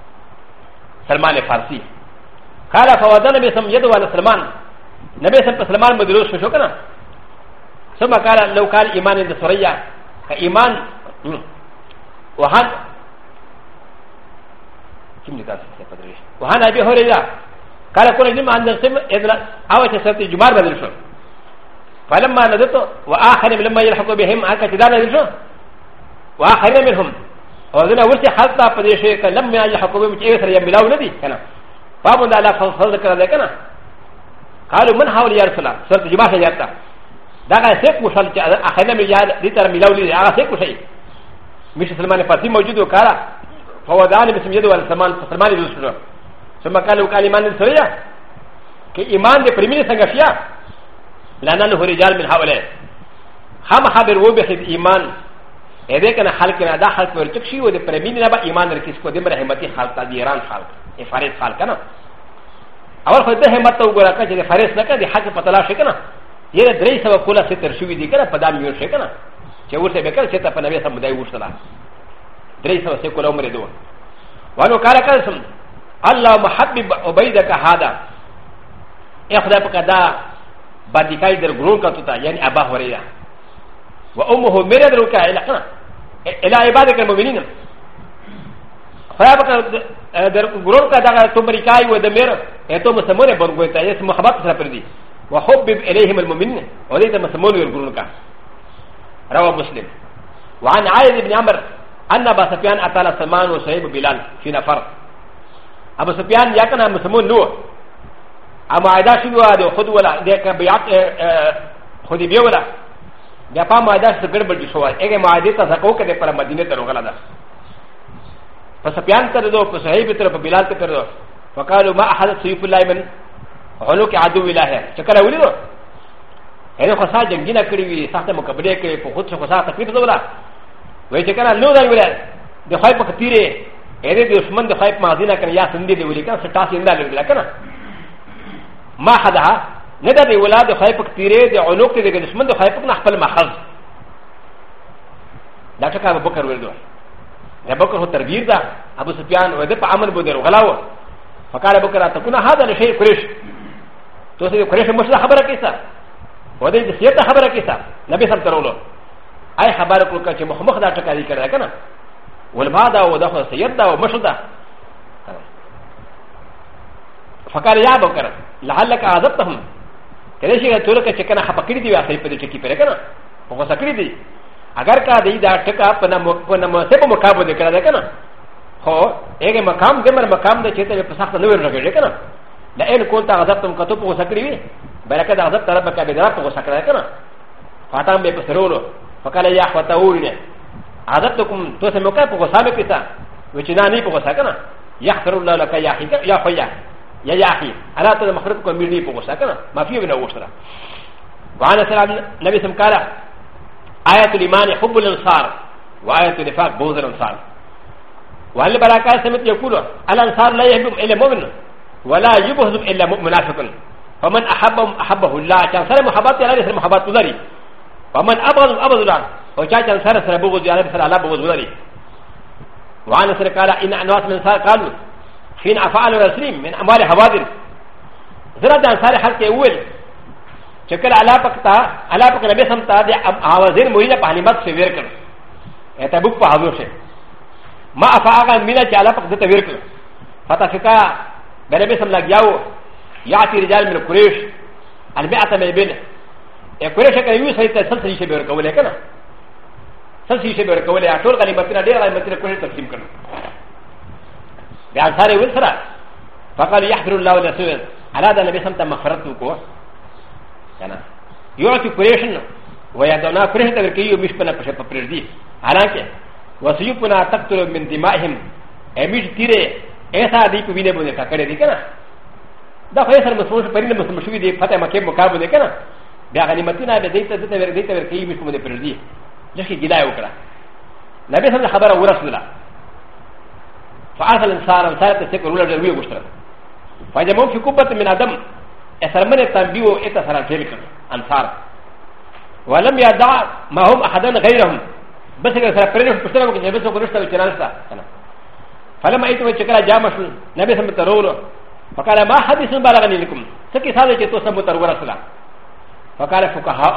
سلمان فارسي قال فوضا نبي سم يدو على سلمان نبي سم سلمان مدروس شو كنا ثم قال لو قال ايمان عند سوريا كايمان وهان كم نقال وهان ابي هريره قال كنا نجم عند سم اذا اوت سبت جمار بدل شو فلما نزلت واخر لما يلحق بهم هكذا نزل شو واخر منهم او دنا ورته حالت په دې شي ک لم یا حکومت چې سره ملاو ندي کنه فهم الله فضل کړل کنه قالوا من حول يا رسول الله سر تجمع شي یاتا دا غا سیک مشل چې اخنه مې یاد دې تر ملاو لري هغه سیک شي مش سلمان فاطمه موجود وکړه فهو دان بسم يد ولا سلمان سلمان بن رسول ثم قالوا كلمه سريه ك ايمان دې پرمي څنګه شیا لانا له رجال من حوله خام خبر و به ایمان ا ذ ك ن حالك ن ا د ا حالك ورتكشي و د ب ر م ي ن ا ب ا إ ي م ا ن ركيس كودم رحمتي حالك د إيران حالك إ ف ر ي ط حالك ن ا اول خ د ه مت و غراكا ج د ف ر ي ط لك د حاجه بطلا شكنا ي ر د ر ي س و كولا ستر شوي دي كنا بدام يور شكنا شاور سبكا ستا فنبي سمداي وشلا د ر ي س و سيكولا عمر دون ولو كالا كاسم الله محبب عبيدك هذا اخذ بكذا بديكاي در غروكا تتا يعني ابا هريره وامه مرد روكا الى كنا الى عبادك المؤمنين فابقى در غروركا دغا تمريكاي ودمر اتو مسمونه برغوتا يس محبت سرپردي وحبب اليهم المؤمنين وليت مسمونه غروركا روى مسلم وعن عائد بن عمر ان ابا سفيان اتى سلمان وصهيب بلال في نفر ابو سفيان يكن مسمون نو اما عائدا شنو هذا خد ولا ديك بيعت خدي بيولا ا ل ا م ا د ا س ب ر ب ل ج س و ا ر ا ج م ا د ي ت ا ز ك و ك د ي ف ر م د ي ن ت ر و غ ل د ا فسبيان تردو فسعيب تردو فبلال تردو فقالوا ما أحد سيف الله من علوك عدو الله شكرا ولدو هذا خصا جنجينا كريوي ساحة مكبرية كريوي فخدش خصا تقريب دولا ويشكرا لو دار ولد دي خايب كتيري هذا دي عثمان دي خايب ماضينا كان يا سندي دي ولي كان ستاسي اندار لولي كان ما حدها نه دا دی ولاد خای پک تیرې د عنق ته د دشمن د خای پک نه خپل مخز دا څه کار بکر ورګو دا بکر هو تربیر دا ابو سفیان و د په عمل بو درو غلاو فقال بکر ته کنه هاذا شی قریش تو سه قریش مشه خبره کیسه و دې د سیته خبره کیسه نبی سم ترولو اي خبره کول کچ مخ مخ دا ټکاری کړه کنه ولما دا و دغه سید دا و مشه دا فقال يا بكر لعلك عذبتهم ا ل ش ي ا ت و ل ك ا شكنا حقيقي دي واسعي بدي شكي بركنا هو سكري دي اگر کا دی دا ٹکا پنا پنا مسے پو مقام دے کرا دے کنا ہو ایک مقام دے مر مقام دے چتے پسخت نو ور رگے کنا لا ان کون تا غضب تم کتو پو سکری وی برکہ دا غضب طرف کا بدرا پو سکرا کنا فاتا میں پسرولو فقال يا اخوتاورنا عذبتكم توسموكا پو سامے کیتا وچنا نہیں پو سکنا يحفر الله لك يا اخي يا خويا يا اخي انا ترى مخرج كميرني بوسا ما في من وسرا وعن سلام نبي سمكارا آية الإيمان حب الأنصار وآية النفاق بغض الأنصار وهل بلاكا سمت يقول الأنصار لا يحبهم إلا مؤمن ولا يبغضهم إلا منافق فمن أحبهم أحبه الله كان سر محبات يا رسول محبات وزري ومن أبغضهم أبغض الله وكان سر سر بغض يا رسول الله بغض وزري وعن سلام قال إن أنواع الأنصار قالوا حين افعل رسلين من اموال حواضر زرد انصار حق اول چکل علاپک تا علاپک نبی سمتا دے حواضر مرینا پہلیمت سے ویر کر تبوک پہ حضور سے ما افعاغا مینا چا علاپک دے تویر کر فتا فکا بے نبی سم لگیاو یعطی رجال من قریش المعتا میں بین قریش اکر یو سایتا سلسلی سے بیر کولے کنا سلسلی سے بیر کولے اٹول غنیمتنا دیر غنیمتنا قریش تقسیم کرنا بانصار وسرى فقال يحفر الله ورسوله على هذا النبي سمت مغفرته كان يعطي قريشن ويدعونا قريش تركي ومشبنا بشبه بردي حالانكي وسيبنا تقتل من دمائهم امش تيري ایسا دی په وینه باندې کړی دی کنه دا خو سر مسلمان شو پرینه مسلمان شو دی فاطمه مکه مقابله دی کنه بیا غنیمتونه به دیت دته ور دیت ور کوي مشمول پردي لکه ګلای وکړه نبی سره خبره ورسوله فاصل انسان انسان تسكر ولا جلوية مشترك فاذا في كوبة من ادم اسرمنا تنبيه اتسرى جلك انصار ولم يدع ما هم احدا غيرهم بس كده سرقرين في كشتنا وكده بس كده وكده فلما ايتوا شكرا جامش نبي سمت رولو فقال ما حدث بلغني لكم سكي سالة جتو متر رولو سلام فقال فقهاء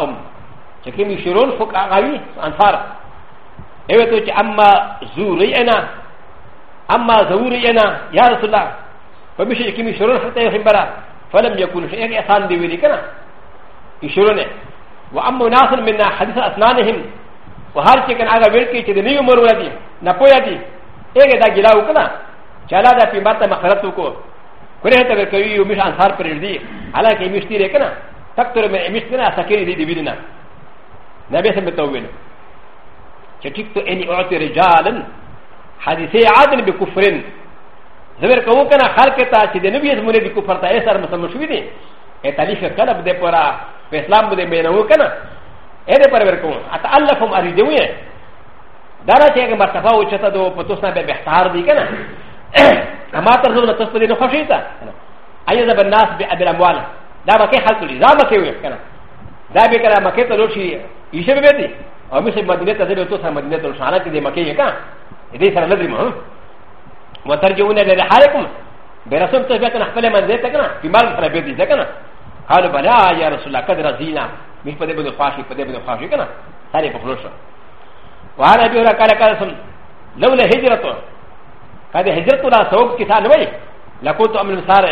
شكيم يشيرون فقهاء انصار ايوه تو اما انا اما زوري انا يا رسول الله فمشي كمي شرور حتى يخبرا فلم يكن شيء احسان دي ولي كنا يشرونه واما ناس منا حديث اسنانهم وهر شيء كان اغا ويلكي تي نيو مرو دي نپويا دي ايه دا گلاو كنا چلا دا پی ماتا مخرت کو کرے تا کوي مش انصار پر دي حالانکہ مشتی رے کنا تکتر میں مشتنا سکری دي دي بيدنا نبي سمتو ويل چٹھیک تو اني اوت رجالن حديثي عادل بكفرين زبر كو كان خلق تا چې د نبی زمون دي کفر ته اثر مسلمان شوی دي اے تالیف کله بده پورا په اسلام بده مینه وکنه اې دې پر ورکو اته الله کوم اری دی وې دارا چې هغه مرتبه او چته دو په توسنه به بهتار دی کنه (coughs) اما تر زو نه تاسو دې نه خوشی تا ايذ بالناس بابل اموال دا به کې خلق دي دا به کې وې کنه دا به کړه مکه ته لوشي یشه به دي او مې مدینه ته دې تو سره مدینه ته شانه کې دې مکه یې کنه ليس نظرهم وترجعون الى حالكم برسول تبعتنا حفل من ذاتنا في مال فلا بيدي ذاتنا قالوا بلا يا رسول الله قد رزينا مش بده بده خاشي بده بده خاشي كنا هذه بخلوشة وعن ابي هريره قال قال سم لولا هجرته قال هجرته لا سوق كتاب نوي لكنت امر مسار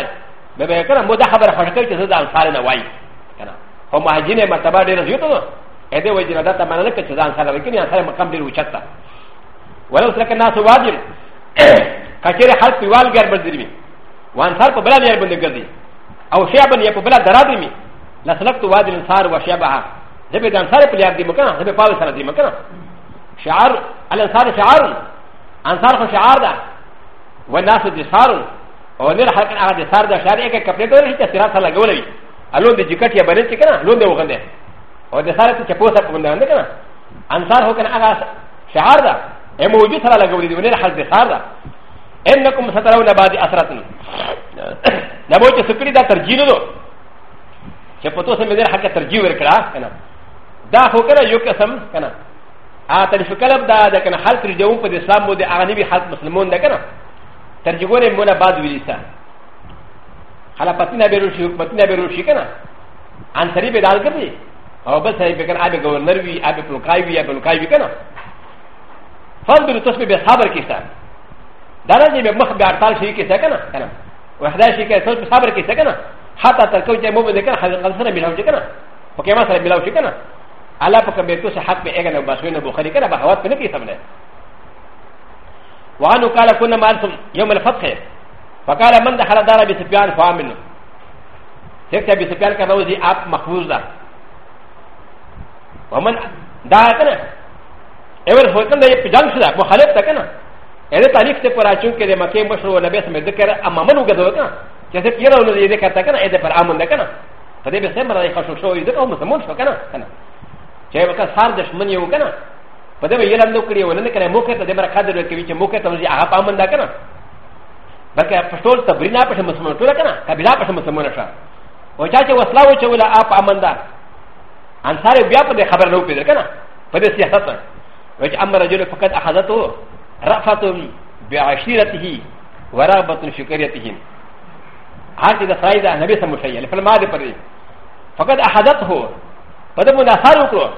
بما كان مو ده خبر خشكي تزيد انصار نوي كنا هم مهاجرين مرتبه دي رزيته ايه ده وجنا ده تمام لك تزيد انصار لكن انصار مقام دي وشتا ولو سلك الناس واجب (clears throat) كثير حال في والغير بدرمي وان صار بلا غير بدرمي او شعبا يبقى بلا درادمي لسلكت وادي الانصار وشعبها زبد انصار في اليابدي مكان زبد فاضي سنه دي مكان شعار الانصار شعار انصار خو شعار ده والناس دي صار ونر حق هغه دي صار ده شعار یې کپلې کولې چې سره سره لګولې الون دي جکټ یې باندې چې کنه لون دي وغنده او دي سره چې پوسه په باندې کنه انصار هو کنه هغه شعار ده ا م و ج و د سره لګولې دي ونې حد ښار ده انکم سترون بعد اثرتن نبو چې سکړی دا ترجیح نه دو چې په توسه مې دې حق ترجیح ورکړه کنه دا خو کنه یو قسم کنه ا تلف کلب دا د کنه خلق رجوم په اسلام مو د اغنبي خلق مسلمون ده کنه ترجیح ورې مونږه بعد ویلسا خلا پتنه به روشي حکومتنه به روشي کنه انصری به دال کړی او بس هي به کنه ا به گورنر وی ا به پلوکای وی ا به پلوکای وی کنه فان بن تسمي بصبر كيسا دارنجي بمخ بارتال شيء كيسا كنا كنا وحدا شيء كيسا بصبر كيسا كنا حتى تركو جاي مو بذكر حد سنة بلاو شيء كنا وكما سنة بلاو شيء كنا على بكم بيتوس حق بإيجان وباسوين وبخاري كنا بحوات بنك يسمنا وعنه قال كنا مارسم يوم الفتح فقال من دخل دار بسفيان فامن سيكتا بسفيان كان روزي أب مخفوز ومن دعا كنا ا و ر هو كان يقول جانس لا مخالف تكنا ا ل ت ا ر ي خ تقرا عشان كده ما كان مشروع ولا بس مذكر اما منو كده كنا كده كده ولا زي ذكر تكنا اذا فر امن كنا فده بس مره يخشوا شو يذكر هم سمون شو كنا كنا شيء بقى صار دش من يو كنا فده بيلا لو كده ولا كده مو كده ده مره قادر كده كده مو كده زي اها امن ده كنا بلکہ پشتول تبرینا پش مسلمان ټول کنا کبیلا پش مسلمان شا او چا چې وسلا و چې ولا اپ امندا انصار بیا په خبر نه پیدا کنا په دې سیاست وجعل رجل فقد أخذته رأفة بعشيرته ورابة شكريته هكذا سايدة النبي صلى الله عليه وسلم فلما هذا فقد أخذته فقد مناصرته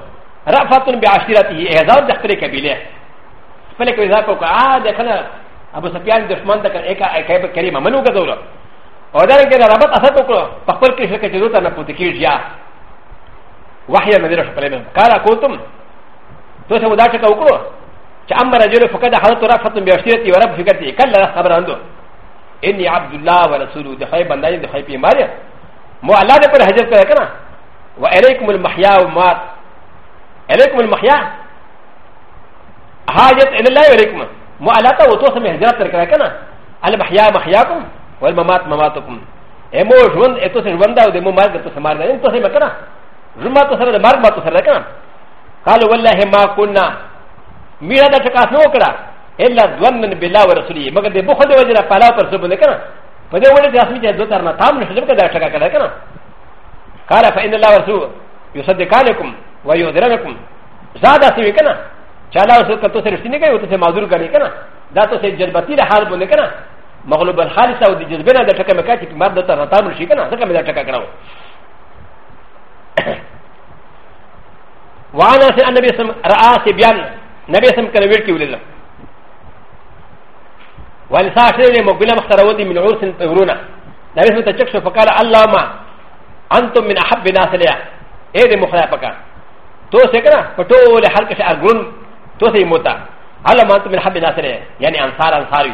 رأفة بعشيرته إعزام دخل كبيلة فلك إذا ا عاد كان أبو سفيان دشمن تك إيكا ك منو كذولا ودارك جل ؤ أسد تكلو فقبل كيف كجدوتا ت جاء وحيا من ذلك قال كنتم تو سه ودا ټکا وکړو چې اما رجل فقد حضرت رافت بیاشتیت یو رب فکر دی کله خبر اندو انی عبد الله ورسول د خی بندای د خی پیمار مو الله دې پر حجت کړه کنه و الیکم المحیا و مات الیکم المحیا حاجت الی الله الیکم مو الله ته وته سم حجرت کړه کنه المحیا محیاکم والممات مماتکم امو ژوند اته ژوند دا د مو مرګ ته سمار نه ته سم کړه ژوند ما ته سره مرګ ما ته سره کړه قالوا والله ما كنا ميرا دا شكاس نوكرا إلا ظنن بالله ورسوله مگر دي بخد وجنا فلا ترسبو لكنا فده ولا تاسمي جهد دو ترنا تام نشجب كده شكا كده كنا قال فإن الله ورسوله يصدقانكم ويؤذرنكم زادا سوي كنا چالا رسول کتو سے رشتی نہیں گئی تو سے معذور کرے کنا دا تو سے جذباتی حال بولے کنا مغلوب الحال سا دی جذبے نہ دا ٹکا میں کہا کہ مرد تر تام رشی کنا سکا میں دا ٹکا کراؤ وانا سي انا بسم راى بيان نبي سم كان ويركي ولله لي مقبله مختارودي من عوس تغرونا نبي سم تشكش فقال ما انتم من احب الناس ليا ايه دي مخلافك تو سكنا فتو لحركه ارغون تو سي موتا ما انتم من احب الناس ليا يعني انصار انصاري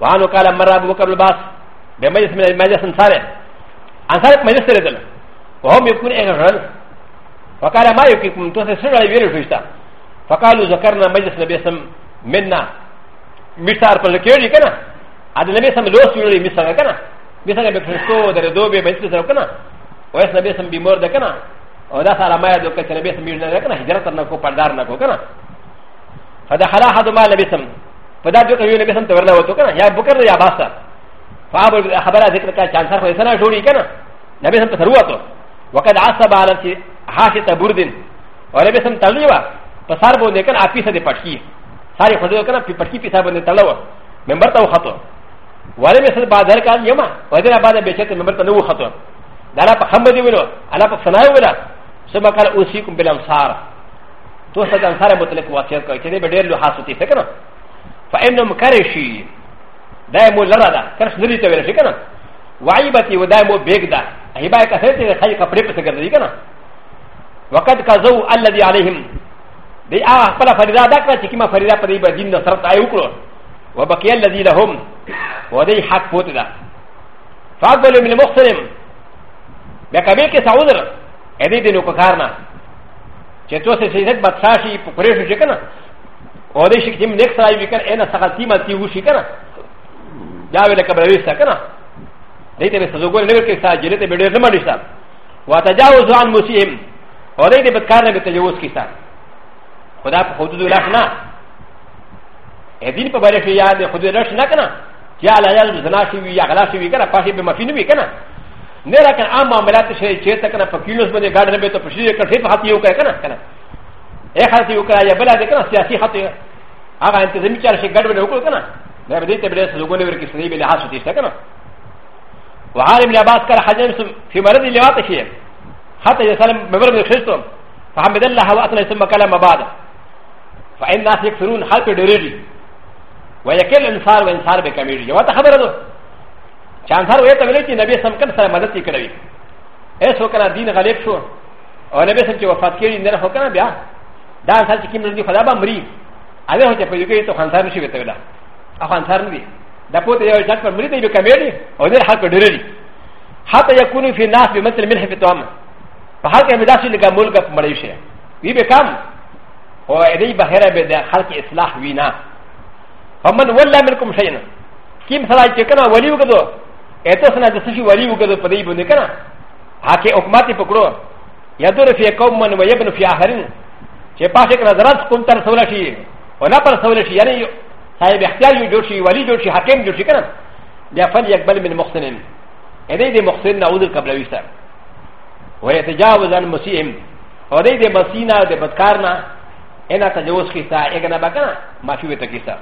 وانا قال مر ابو بكر الباس بمجلس من المجلس انصاري انصاري مجلس رجل وهم يكون ايه غير فقال ما يكيكم توسع سرع يريد فيشتا فقالوا ذكرنا مجلس نبي سم منا مثار پر لکیڑی کنا اد نبی سم لوس ویڑی مثار کنا مثار به فرشتو در دو به مجلس سره کنا او اس نبی سم بیمار ده کنا او دا سارا ما دو کچ نبی سم یوزنا کنا هجرت نہ کو پردار نہ کو کنا فدخل احد ما نبی سم فدا جو کہ نبی سم تورنا وتو کنا یا بکر یا باسا فابل خبر ذکر کا چانسر فیصلہ جوڑی کنا نبی سم تھروا تو وقد عصب على ハシタブルディン。オレベスンタルニワ、パサーボネカンアピサデパシー。サリフォルカンピパキピサボネタロワ、メンバタウハト。ワレベスンバダルカンヤマ、ワデラバダベチェットメンバタウハト。ダラパハムディウィロ、アラパサナウィラ、サマカラウシクンベランサー。トサダンサラボテレクワチェット、キネベデルハソティセカナ。ファエンドムカレシー。ダイモラダ、カスリティブルシカナ。ワイバティウダイモベグダ、アヒバイカセティレハイカプレプセカリカナ。وقد كازو الذي عليهم دي اه فلا فريدا دكرا تكيما فريدا فريدا بدين نصرت ايوكرو وبقي الذي لهم ودي حق فوت ده فاقبلوا من المخسرم بكبير كي سعودر ادي دي نوكارنا چتو سے سیدت بدشاشی پکریشو چکنا ودي شكتم نكسر ايوكر انا سغلتي ما تيوو شكنا جاوه لكبرويس سكنا دي تبسزوغول نور كي ساجلت بيدر نمانشتا وتجاوزوا عن مسيهم و ل ي د ب ت ك ا ر ن ب ت ج و ز ك ي س ا خدا ف حدود الله ن ا ادين ف ب ر ش ي ا د حدود الله ن ا كنا يا لا يا زنا شوي يا غلا شوي كنا فاشي بمفين بي كنا نرى كان عام معاملات شيء شيء تكنا فكيلوس بدي غادر بيت فشي كشيء فحتي يوكا كنا كنا اي حتي يوكا يا بلا دي كنا سياسي حتي هذا انت زمي شار شيء غادر بيوكا كنا لا بدي تبرس لغوني وركي سري بلا حاسو تيستا كنا وعالم لباس كان حجم في مرض اللي واقع شيء حتى يسلم مبر من خشتم فحمد الله واتنا يسمى كلام بعد فإن الناس يكثرون حلف دريري ويكل الانصار وانصار بكميري وهذا خبر هذا چانصار ويتا وليتي نبي سم كم سر مدد كروي ايس وكنا دين غالب شو او نبي سم كي وفات كيري نرخ وكنا بيا دا انصار چي كم نردي خدا با مري اوه هو چه پيوكي تو خانصار نشي بيتا ولا اخو انصار نبي دا پوت يو جاك پر مري تا يو كميري او نر حلف دريري حتى يكون في الناس بمثل منه في التوامن فهل كان بداسي لك ملك ماليشيا وي بكم هو ادي بحيره بدا خلق اصلاح وينا فمن ولا منكم شيئا كيم سلاي كنا ولي وكذا اتسنا جسشي ولي وكذا بدي بني كنا هاكي اوكماتي بكرو يدور في قوم من ويبن في اخرين چې پاسه کړه درات کوم تر سوله شي ولا پر سوله شي یعنی صاحب اختیار یو جوړ شي ولی جوړ شي حاکم جوړ شي کنه بیا فل یقبل من محسنین اې دې محسن نعوذ قبل ویسر ويتجاوز عن مسيحهم ودي دي مسينا دي بدكارنا انا تجاوز كيسا اغنى بكنا ما في بتكيسا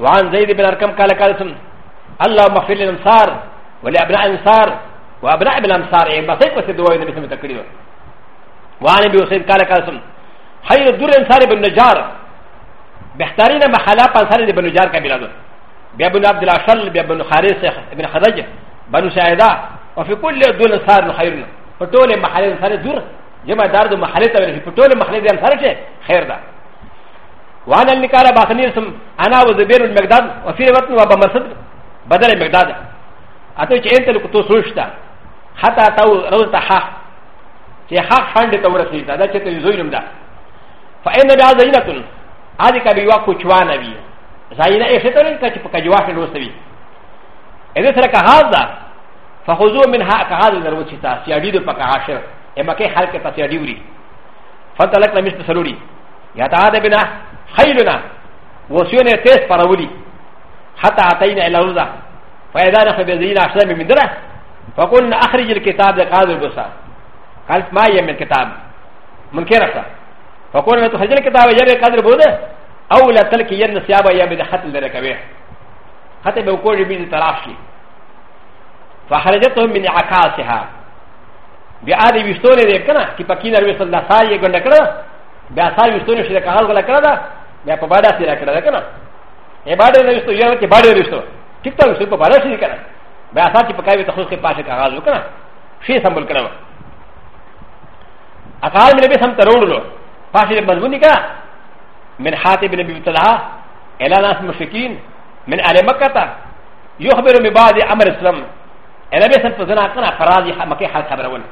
وعن زيد بن اركم قال كالسن اللهم اغفر للانصار ولابناء الانصار وابناء الانصار اي مسيح بس دعوه النبي صلى الله عليه وسلم وعن ابي حسين قال كالسن خير الدور الانصار بن نجار بهترين محلات انصار بن نجار كبيرة بن عبد الله شل بن خارث بن خرج بن سعيده وفي كل دون انصار خيرنا په ټوله محله سره جوړ جمع دار د محله ته ورشي په ټوله محله دې سره چې خیر ده وانا النكار باخني سم انا وزبير المقداد وفي وطن وبمسد بدل المقداد اته چې انت لو تو سوشتا حتى تو روز ته حق چې حق فند ته ورسي دا چې ته زوینم ده فإن بها زينة هذه كبيوة كوچوانا بي زينة ايه شترين كچ پا كجواح نوستوي اذا سرکا هذا فخذوا منها كهذا الروشتا سياديد بك عشر اما كي حلقة سياديوري فتلقنا مثل سلوري يتعاد بنا خيلنا وسيونا تيس فراولي حتى أتينا إلى روزة فإذا نحن بذين أحسن من درة فقلنا أخرج الكتاب لقاضي البصر قالت ما هي من الكتاب من كيرفتا فقلنا تخرج الكتاب يجري قاضي البصر أو لا تلك ين سيابا يمد حتى لركبه حتى بوكوري بيزي ترافشي فخرجتهم من عكاسها بهذه ويستوني دي كنا كي بكينا ويسل لساي غندا كنا بأساي ويستوني شي كهال غلا كنا دا بیا په بادا سره کړه ده کنه ای بادا نه وستو یو کې بادا وستو ټیک ته وستو په بادا سره کنه بیا اسا چې پکای ته خو څه پاشه کاغذ وکنه شی سمبل کړه اقال مې به سم تروړلو پاشه مضمون نکا من حاتب بن ابي طلحه الى ناس مشرکین من ال مکه يخبر ببعض امر اسلام ا ل ب ي سمت زنا كنا فرازي مكي حال خبرون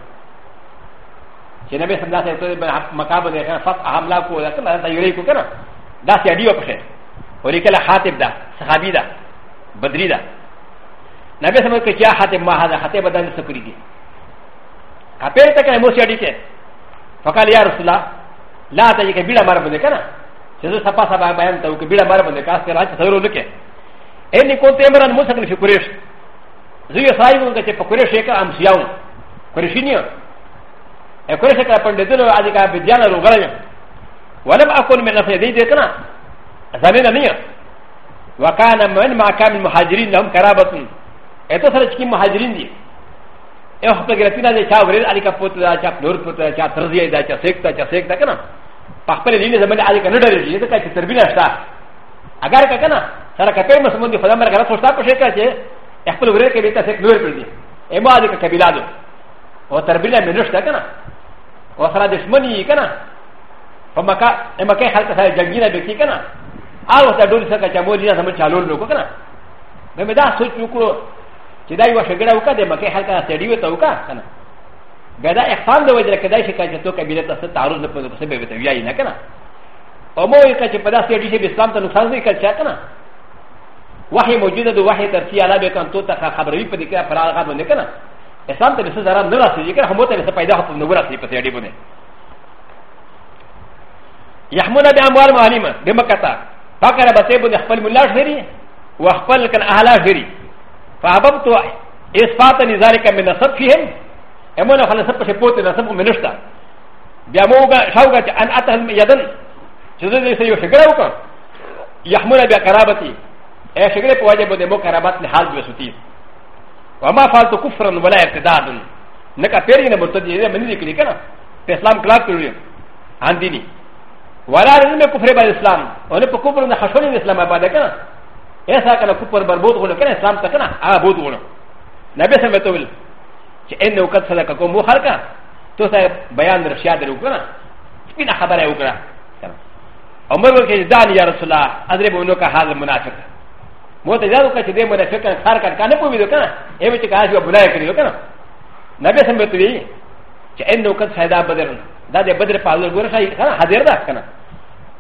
ش ن ب ي سمت زنا كنا مكابو زنا كنا فت اهم لاكو لكن هذا يريكو كنا دا سيديو بخير ولكن حاتب دا صحابي دا بدري دا نبي سمت كيا حاتب ما هذا حاتب بدل سكري دي كابير تكا موسيا دي كي فقال يا رسول الله لا تجيك بلا مرة بني كنا شزو سبا سبا بيان تاوك بلا مرة بني كاس كنا سيرو لكي اني كنت امرا موسى في قريش زوی سای مونږ چې په کورې شي کا ام سیاو کورې شي نه ا کورې شي کا پندې دلو ادي کا به ځان روغلنه ولم اكن من نفسي دې دې کنه زمينه نه وكان من ما كان المهاجرين لهم قرابه اته سره چې مهاجرین دي یو خپل ګرتینا دې چا ورل علي کا پوت دا چا نور پوت دا چا ترځي دا چا سیک دا چا سیک دا کنه په خپل دې زمينه علي کنه ډېرې دې کا چې تربیلا شتا اگر کا کنه سره کته مسمون دي خدامر غلط سوچتا پښه کا چې خپل ورې کې به تاسو نور پر دي اما دې کبیلا دو او تربیله مې نشته کنه او سره دشمنی کنه په مکه مکه خلک سره جنگینه به کی کنه او ته ډول څه چې مولیا زمون چالو نو کنه مې دا سوچ وکړو چې دا یو شګړه وکړه د مکه خلک سره سړی وته وکړه کنه بیا دا احسان د وجه کدای شي چې تو کبیله تاسو تعرض نه پوهه څه به وته ویای نه کنه او مو یې چې په داسې ډیشه اسلام ته نقصان نه کړ چا کنه وحي موجوده د وحي ترسي علا به کم تو ته خبروي په دې کې پر هغه باندې کنه اسلام ته څه ضرر نه راسي کنه هم ته څه پیدا هو نه وراسي په دې اړې باندې يحمون باموال معلمه بمکتا فقره بته باندې خپل مولا شری وخپل کن اهلا شری فحببت اسفات ذلك من نسب فيهم امونه خلاص په شپوت نسب منشتا بیا موګه شاوګه ان اتهم يدن چې زه دې یو فکر وکم يحمون بقرابتي ا ش ك ر ي ب و ج ب د م و ك ر ا ب ا ت ل ح ا ل ب س ت ي وما فعلت كفرا ولا ارتداد نكا فيرين مرتدي ا من ذكري كنا في اسلام كلاك تريد عن ديني ولا نم كفر ب الاسلام ولا كفر ن حشر الاسلام بعد كنا ا س ا كان كفر بربوط ولا كان اسلام تكنا ع بود ولا نبي سمتول انه قد سلك كم وحركه توسع بيان رشاد وكنا فينا خبر وكنا عمر وكي داني يا رسول الله ادري بونك هذا المنافق もてじゃのかちでもなフェカン、カーカン、カナポビドカナ、エビチカージュアブライクリドカナ。なべさんべとり、チェンドカンサイダーバデルン、ダデバデルパウルグルシャイカナ、ハデルダカナ。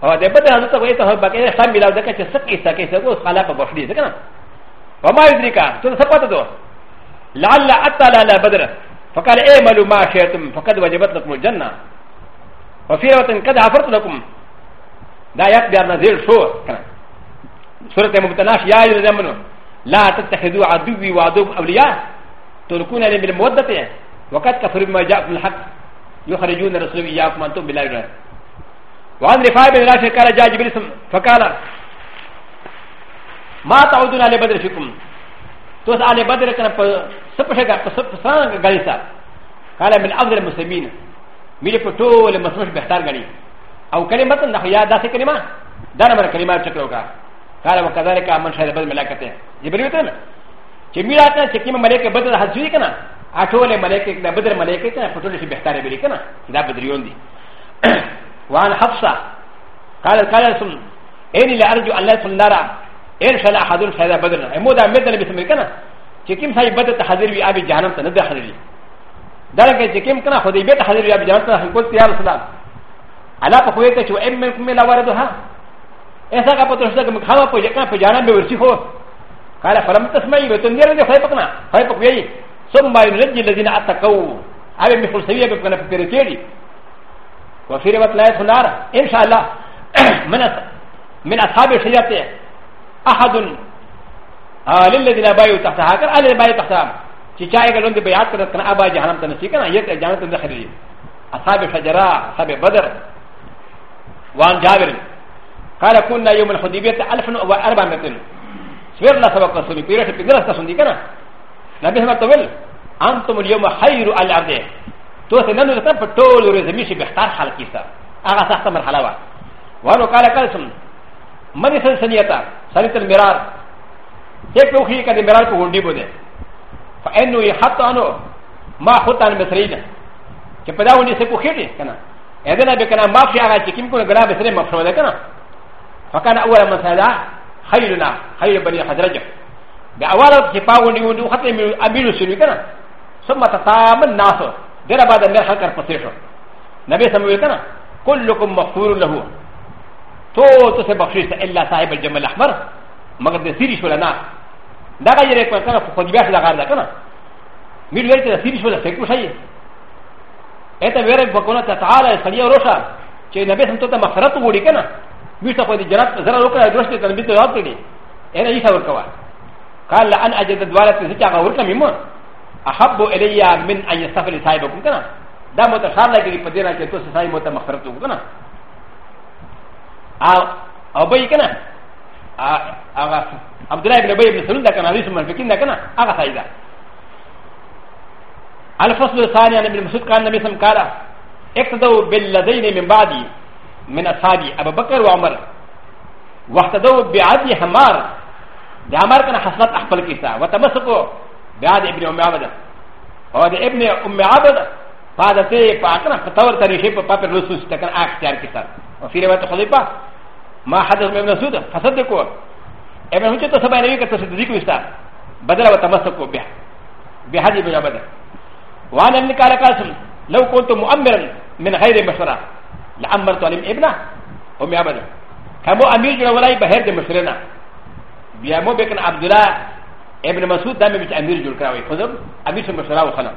おでバデルのウェイトハバケー、サミラーデカチェスキー、サケー、サゴス、ハラパボフリーズカナ。おまいずりか、そのサポートド。ララアタララバデル、ファカレエマルマシェトム、ファカドバジバトムジャンナ。وفي روايه كذا عفرت لكم لا يقدر نزيل شو كنا سورة مبتلاش يا أيها الذين لا تتخذوا عدوي وعدو أولياء تلقون عليهم بالمودة وقد كفروا بما جاءكم الحق يخرجون الرسول إياكم أنتم بالله رأي وعن رفاع بن راشد قال جاء جبريل فقال ما تعودون على بدر فيكم توس على بدر كان سبشة سبسان غريسة قال من أفضل المسلمين ميلي بطول مسمش بحتار غري أو كلمة نحو يا داسي كلمة دانا من كلمات شكلوكا قال وكذلك من شهد بالملائكه جبريل تن جميعا تن سكيم ملائكه بدر حجري كنا اټول ملائکه د بدر ملائکه ته پټول شي بهتاره بری کنه دا بدریون دي وان حفصه قال قال رسول اني لا ارجو ان لا تنرى ان شاء الله احد شهد بدر مو دا مدن بسم کنه چې کوم صاحب بدر ته حاضر وي ابي جهنم ته نه داخل دي دا لکه چې کوم کنه خدای به ته حاضر وي ابي جهنم ته هم کو تیار سلام الا په خوې ته چې ام منكم لا وردها ایسا کا پتہ ہوتا کہ مکھاوا پہ جکنا پہ جانا بے ورسی ہو کالا فرم تسمعی بے تندیر دے خواہ پکنا خواہ پکوئی سم ما ینجی لذین اتقو آبے میں خلصویہ بے پکنا پہ پیرے چیڑی وفی روات لائے سنار انشاءاللہ من, من اصحاب شجرت احد للذین بایو تحتہا کر آلے بایو تحتہا چی چاہے گا لندے بیعات کرنا کنا آبا جہنم تنسی کنا یہ جہنم تنسی خریدی اصحاب شجرہ اصحاب بدر وان جابرن قال كنا يوم الحديبية ألف وأربع متر سبير لا سبق رسولي في بيرة تسون دي كنا نبي هم تقول أنتم اليوم خير على الأرض تو سنن لكن طول ورزمي شي بختار حال كيسا أغا سخت مرحلة وا وانو قال قال سم من سن سنيتا سنيت المرار تيك بوخي كده مرار کو گنڈی بودے فإنه يحط عنه ما خط عن مصرين کہ پدا ونی سے کو کھیڑے کنا ادنا بکنا معافی آغا چکم کو گلا بسرے مفروض كنا فكان أول من سأل خيرنا خير بني حزرجة بأول كفاء ونيوندو حتى أمير سلوي ثم تتامن الناس دير بعد النار حكر فسيشو نبي سموي كنا كلكم مغفور له تو تسي بخشيس إلا صاحب الجمل الأحمر مگر د سيري شو لنا لا غير كنا كنا فخجباش لغار دا كنا مير ويرت سيري شو لسيكو شيء اته ويرك بكونا تعالى سنيا روشا چې نبي سم ته مغفرت وړي کنه ويشتا قد جرات زرا وكرا درشت تنبيت يعطيني انا ايسا وركوا قال لان اجد دوالة سيشا وركا مما احب الي من ان يستفل صاحبكم كنا دا متشار لكي بدينا كتو سيساي موتا مغفرتو كنا او او بي كنا عبد الله بن ابي بن سلول دا كان حديث منفقين دا كنا اغا سايدا الفصل الثاني عن ابن مسعود قال النبي صلى الله عليه وسلم قال اقتدوا بالذين من بعدي من اصحابي ابو بكر وعمر واحتدوا بعدي حمار د عمر كان حصلت احبل كيسا وتمسكوا بعد ابن ام عبد او د ابن ام عبد بعد سي فاكنا فتور تريشي بابا رسوس تكن اختيار كيسا وفي روايه خليفه ما حدث من ابن سود فصدقوا ابن هجت سبع نبي كتصدق ويستا بدل وتمسكوا به بهذه ابن عبد وانا ابن قال قاسم لو كنت مؤمرا من غير مشوره لعمر تعلم ابنه هم يابدو كمو امير جلولاي بهر دي مشرنا بيامو بكن عبد ابن مسعود دامي بيت امير جل كراوي خذب امير مشرا وخنا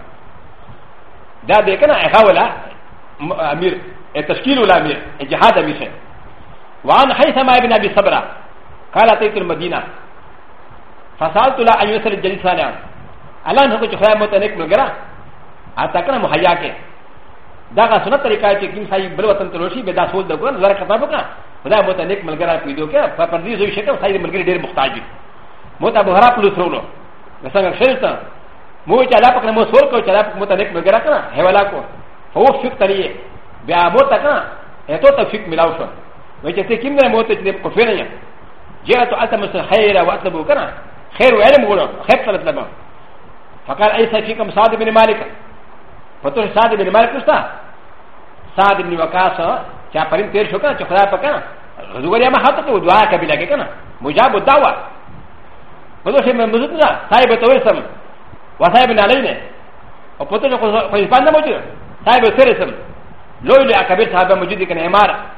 دا بكن اخاولا امير التشكيل ولا امير الجهاد امير وعن حيثما ابن ابي صبرا قال اتيت المدينه فسالت لا ان يسال الجليس الان هو جفاء متنك مغرا اتاكنا مهياكه だがそのたりかいてきんさいブロータンとロシーベダソードゴン、ラカタボカ、フラボタネクマルガラピドキャ、パパディズシェクサイムゲルモタジモタボハラプルトロロ、ナサンシェルタン、モイチャラパカモソーコチャラパモタネクマルガラカ、ヘワラコ、フォーシュクタリエ、ベアモタカ、エトタフィクミラウション、ウィチェテキンダモテネコフェレン、ジェアトアタムスヘイラワタボカナ、ヘルエルモロ、ヘプサルタバ、ファカアイサフィカムサーディミニマリカ。パトリサーディンマルクスタサーディンニワカサチャパリンテルショカチョカラパカズワヤマハトとドアカビラケカナムジャブダワパトシメムズナサイベトウェルサムワサイベナレネオポトショコイパンダモジュサイベセレサムロイルアカベサーバムジュディケネマラ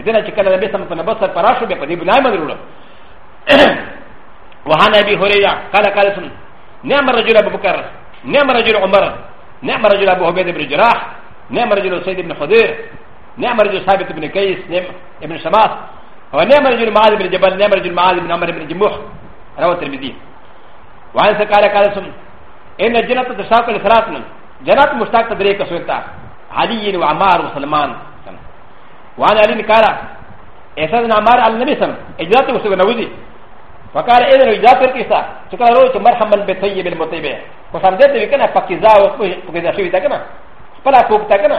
دنا چې کله نبی سم په نبصر پراشو به په دې بلای باندې وروړو (clears throat) وهان ابي هريره قال قال سن نعم الرجل ابو بكر نعم الرجل عمر نعم الرجل ابو عبيد بن جراح نعم الرجل سيد بن خدير نعم الرجل ثابت بن كيس نعم ابن شماس ونعم الرجل معاذ بن جبل نعم الرجل معاذ بن عمر بن جموح روى الترمذي وعن سكارة قال سن ان الجنة تشاق لثلاث جنات مشتاق تدريك سويتا علي وعمار وسلمان وانا علي نكالا اساسا عمار على النبي سم اجلات وسوى نوزي وقال اذن اجلات الكيسا شكرا روش مرحبا بطيب المطيبه وسامدت بكنا فكيزا وكيزا شوي تاكنا فلا فوق تاكنا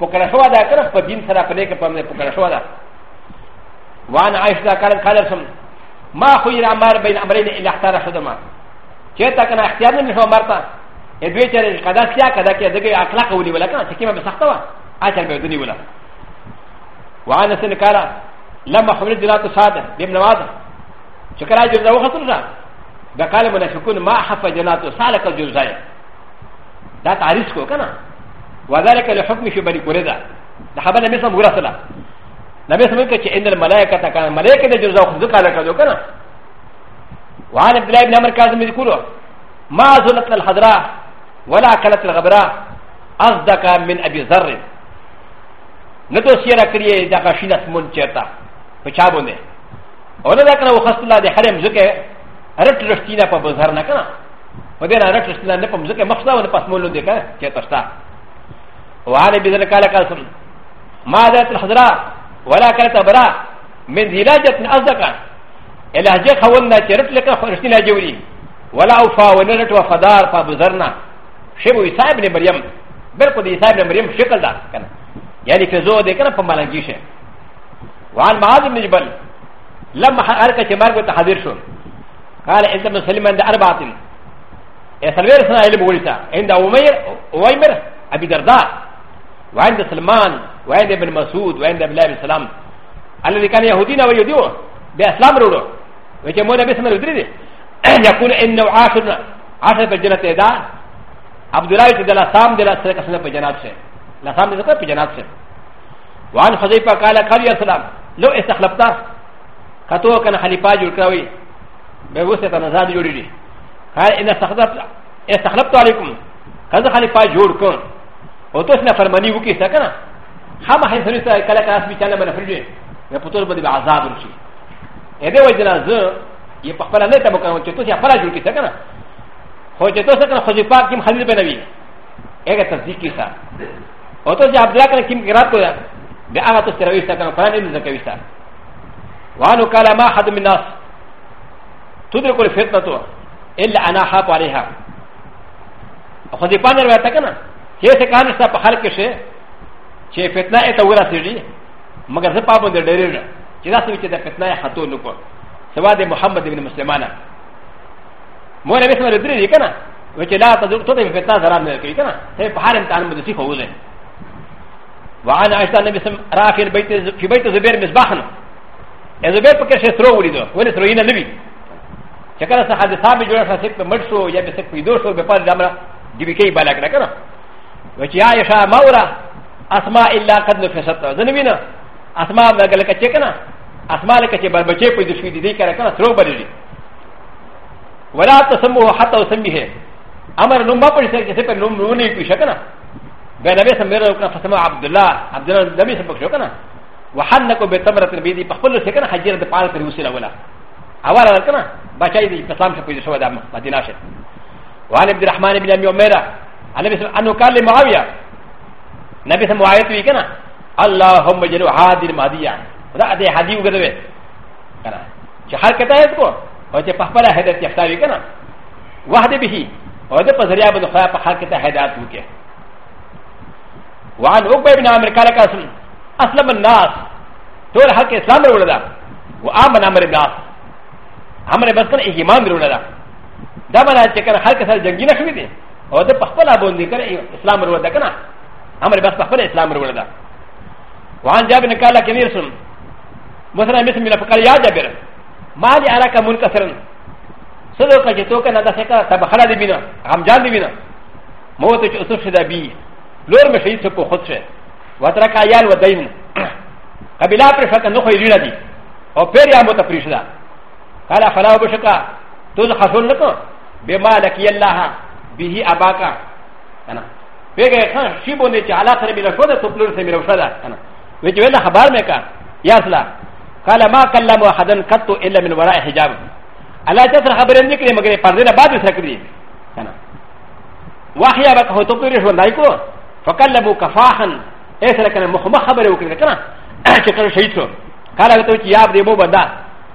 وكان شوى دا كنا فدين سرا فليك فمن وكان شوى دا وانا عايش دا كانت قال سم ما خير عمار بين امرين الا اختار شدما چیتا کنا اختیار نه مشو مرتا ادوی چر قدا سیا کدا کې دغه اخلاق ونی ولکه چې کیمه بسخته وا اجل بدني ولا وانا سنكارا لما حملت لا تصادم بين واضح شكرا جزا وخطرنا بقال من شكون ما حفى جنات صالح الجزايا ده تعريس كنا وذلك لحكم شبني كوريدا ده حبنا مثل مراسلة نبي سمي كتش إن الملائكة كان ملائكة جزا وخذك على كذو كنا وعن عبد الله بن عمر يقولوا ما زلت الحضراء ولا كلت الغبراء أصدق من أبي ذر نه تو سیره کړی دا غشین اسمون چیرته په چا باندې او نه دا کنه وخت الله دې حرم زکه رټ رښتینه په بازار نه کنه په دې نه رټ رښتینه نه په مزکه مخصه ولا پسمون نه دې کنه چیرته شتا وعلى بذل قال قاسم ما ذات الحضراء ولا كانت برا من ذلاجة أصدقا إلى هجي خولنا ترت لك فرشتنا جولي ولا أوفا ونرت وفدار فبزرنا شبو إساء ابن مريم بل قد إساء ابن مريم شكل دا كان يعني في زو دي كنا فمالانجيشه وعن معاذ بن جبل لما حركة مرق وتحذير شو قال انت من سلم عند أربعة سلوير سنة علم ولتا عند أمير أمير أبي درداء وعند سلمان وعند ابن مسعود وعند ابن الله السلام الذي كان يهودين ويهوديون بأسلام رولو وجمعنا بسم الودريد (clears throat) يقول إنه عاشر عاشر في الجنة دا عبد الله يتدلى سام دلى سرقة سنة في الجنة شيء لفام ذكر في جنات سر وعن حذيفة قال قال يا سلام لو استخلفتا كتو كان خليفة جركوي بوسط نزاد جوري قال إن استخلفت استخلفت عليكم كذا خليفة جوركم وتوسنا فرماني وكي سكنا خام حين سنسا كلا كلاس بيتانا من فرجي نبطل بدي بعذاب رشي هذا وجدنا زر يبقى لا تبقى وتوسنا فرج وكي سكنا هو تتوسنا خليفة كم خليفة نبي ايه تزيكي سا او ته چې عبدالله کنه کیم قرات کوی بیا هغه ته سره ویسته کنه قران دې زکه ویسته وانو کالا ما حد من الناس تدرك الفتنه الا انا حاط عليها خو دې پانه راته کنه چې څه کار نشته په خلک کې چې فتنه ته ورسېږي مګر زه پابند ډېرېږم چې دا څه چې د فتنه خطو نکو سوا د محمد بن مسلمانه مور به سره درې کنه و چې لا تدرک ته فتنه زرا نه کوي کنه ته په هر امتحان باندې څه خوځه وعن عائشة النبي صلى الله عليه وسلم رافع في بيت زبير مصباحنا زبير پکې شي سترو ولیدو ولې سترو یې نه وی چې کله څه حادثه به جوړه شي په مړ شو یا به څه په دوه شو په پاره دمره دی به کې بالا کړه کنه و چې عائشة مولا اسماء الا قد نفست ځنه وینا اسماء وګل کچې کنه اسماء لکه چې بچې په دې شوې دي کړه کنه سترو بلې ولا تسموه حتى تسميه امر نوم په پرې چې په نوم نوم نه پېښ کنه بنبي سمير وكان فسمع عبد الله عبد الله نبي سمك شو كنا وحنكوا بتمرة بيدي بخبل سكنا حجير بقارة الوسيلة ولا أولا كنا بشاي دي بسلام شو بيجي شو دام مدينة شد وعن عبد الرحمن بن أبي عميرة أنا بس أنه قال لمعاوية نبي سمع معاوية تبي كنا اللهم جل هذه المادية وده أدي هذه وكذا كنا شهر كتاه تكو وجه بخبل هذا تختاري كنا واحد به وده بزريا بدو خيا بخار كتاه هذا تبوكه وعن عقبه بن عامر قال قاسم اسلم الناس ټول حق اسلام وروړه دا و امن امر الناس امر بس کنه ایمان وروړه دا دا باندې چې کنه خلک سره جنگی نه شوی دي او د پخپل باندې کنه اسلام وروړه دا کنه امر بس پخپل اسلام وروړه دا وعن جابر قال كني رسول مثلا مثل من فقال يا جابر ما لي اراك منكسرا صدقك جتوك انا دسك تبخلا دي بينا غمجان دي بينا موت اسف شدا بيه لور مشي ته په خود شه وترک عيال ودين قبيله پر فکر نه خو یې لري او پیر یا مت پرشدا قال فلا وبشکا تو خسر نکو بما لك الله به اباکا انا بګه خان شی باندې چې الله سره ملو شو ده تو پلور سره ملو شو ده انا وی چې ویله خبر مې کا یا اسلا قال ما كلم احدا قط الا من وراء حجاب الله تعالی خبر نه کړی مګر پردې نه بعد سره کړی انا واحیا بک هو تو پلور شو نه کو فقال له كفاحا ايه كان مخمخ خبره وكذا كان شكل شيء قال له توكي يا ابني مو بدا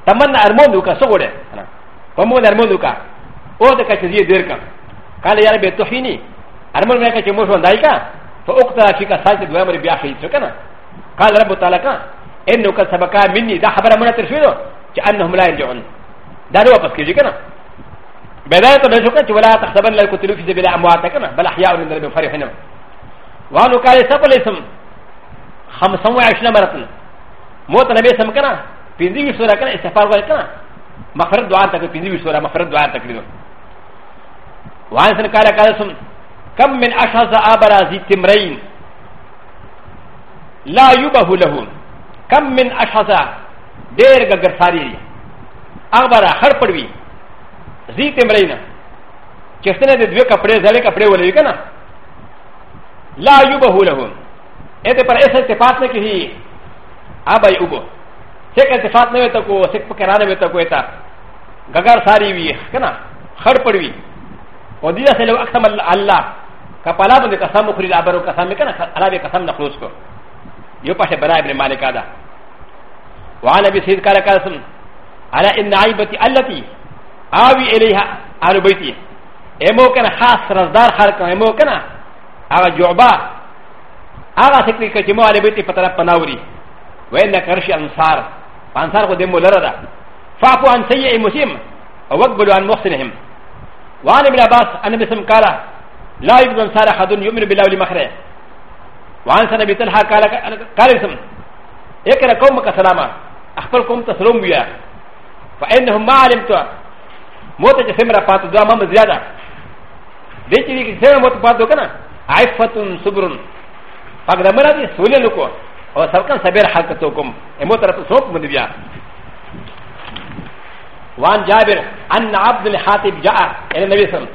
تمنى ارمون دوكا صغره فمون ارمون دوكا او دوكا تزيد ديركا قال يا ربي تحيني ارمون ميكا تموش وندايكا فاقتل شيكا ساجد وامر بيا شيء كان قال رب تعالى كان انه كان سبقا مني دا خبره من ترشيده كانهم لا يرجعون دا لو بس كيجي كان بدايه تبشوكا ولا تحسبن لا يقتلوا في سبيل امواتك بل احياء من ربي فرحنا وانو كاري سبلسم خمسا وعشرين مرتل موت نبي سمكنا بنزي سورة كنا استفار وكنا مفرد دعاء تك بنزي سورة مفرد دعاء تقريبا وعن سن كاري كارسم كم من أشخاص آبرا زي تمرين لا يبه له كم من أشخاص دير غرساري آبرا خرپڑوي زي تمرين چستنه د دوی کپڑے زله کپڑے ولوي کنه لا يبه لهم اذا پر اس التفات نہ کی اب ایوب سے کہ التفات نہ ہوتا کو سے پکرانے ہوتا کو ہوتا گگر ساری وی کنا خر پڑوی اور دیدہ سے لو اقسم اللہ کپالا بند قسم خری الابر قسم کنا اللہ بے قسم نخلوص کو یو پاش بنا ابن مالک ادا وعن ابي سيد قال قاسم على ان عيبتي التي اوي اليها اهل بيتي امو كان خاص رزدار خلق امو كان هذا جعبة هذا سكري كجمع على بيتي فترة بناوري وإن كرش أنصار أنصار قد مولرة فعفو عن سيء مسلم وقبلوا عن محسنهم وعن ابن عباس أن بسم قال لا يبدو أنصار أحد يؤمن بالله لمخره وعن سنة بتلحى قال قال بسم اقرأ قومك سلاما أخبركم تسلم فإنهم ما علمتوا موت جسم رفعت دعا مم زيادة دي چیزی کی سیرم عفتن صبرن فقد مرضي سولنكو او سرقن سبير حركتكم امو طرف صوت من بيا وان جابر ان عبد الحاتب جاء الى النبي صلى الله عليه وسلم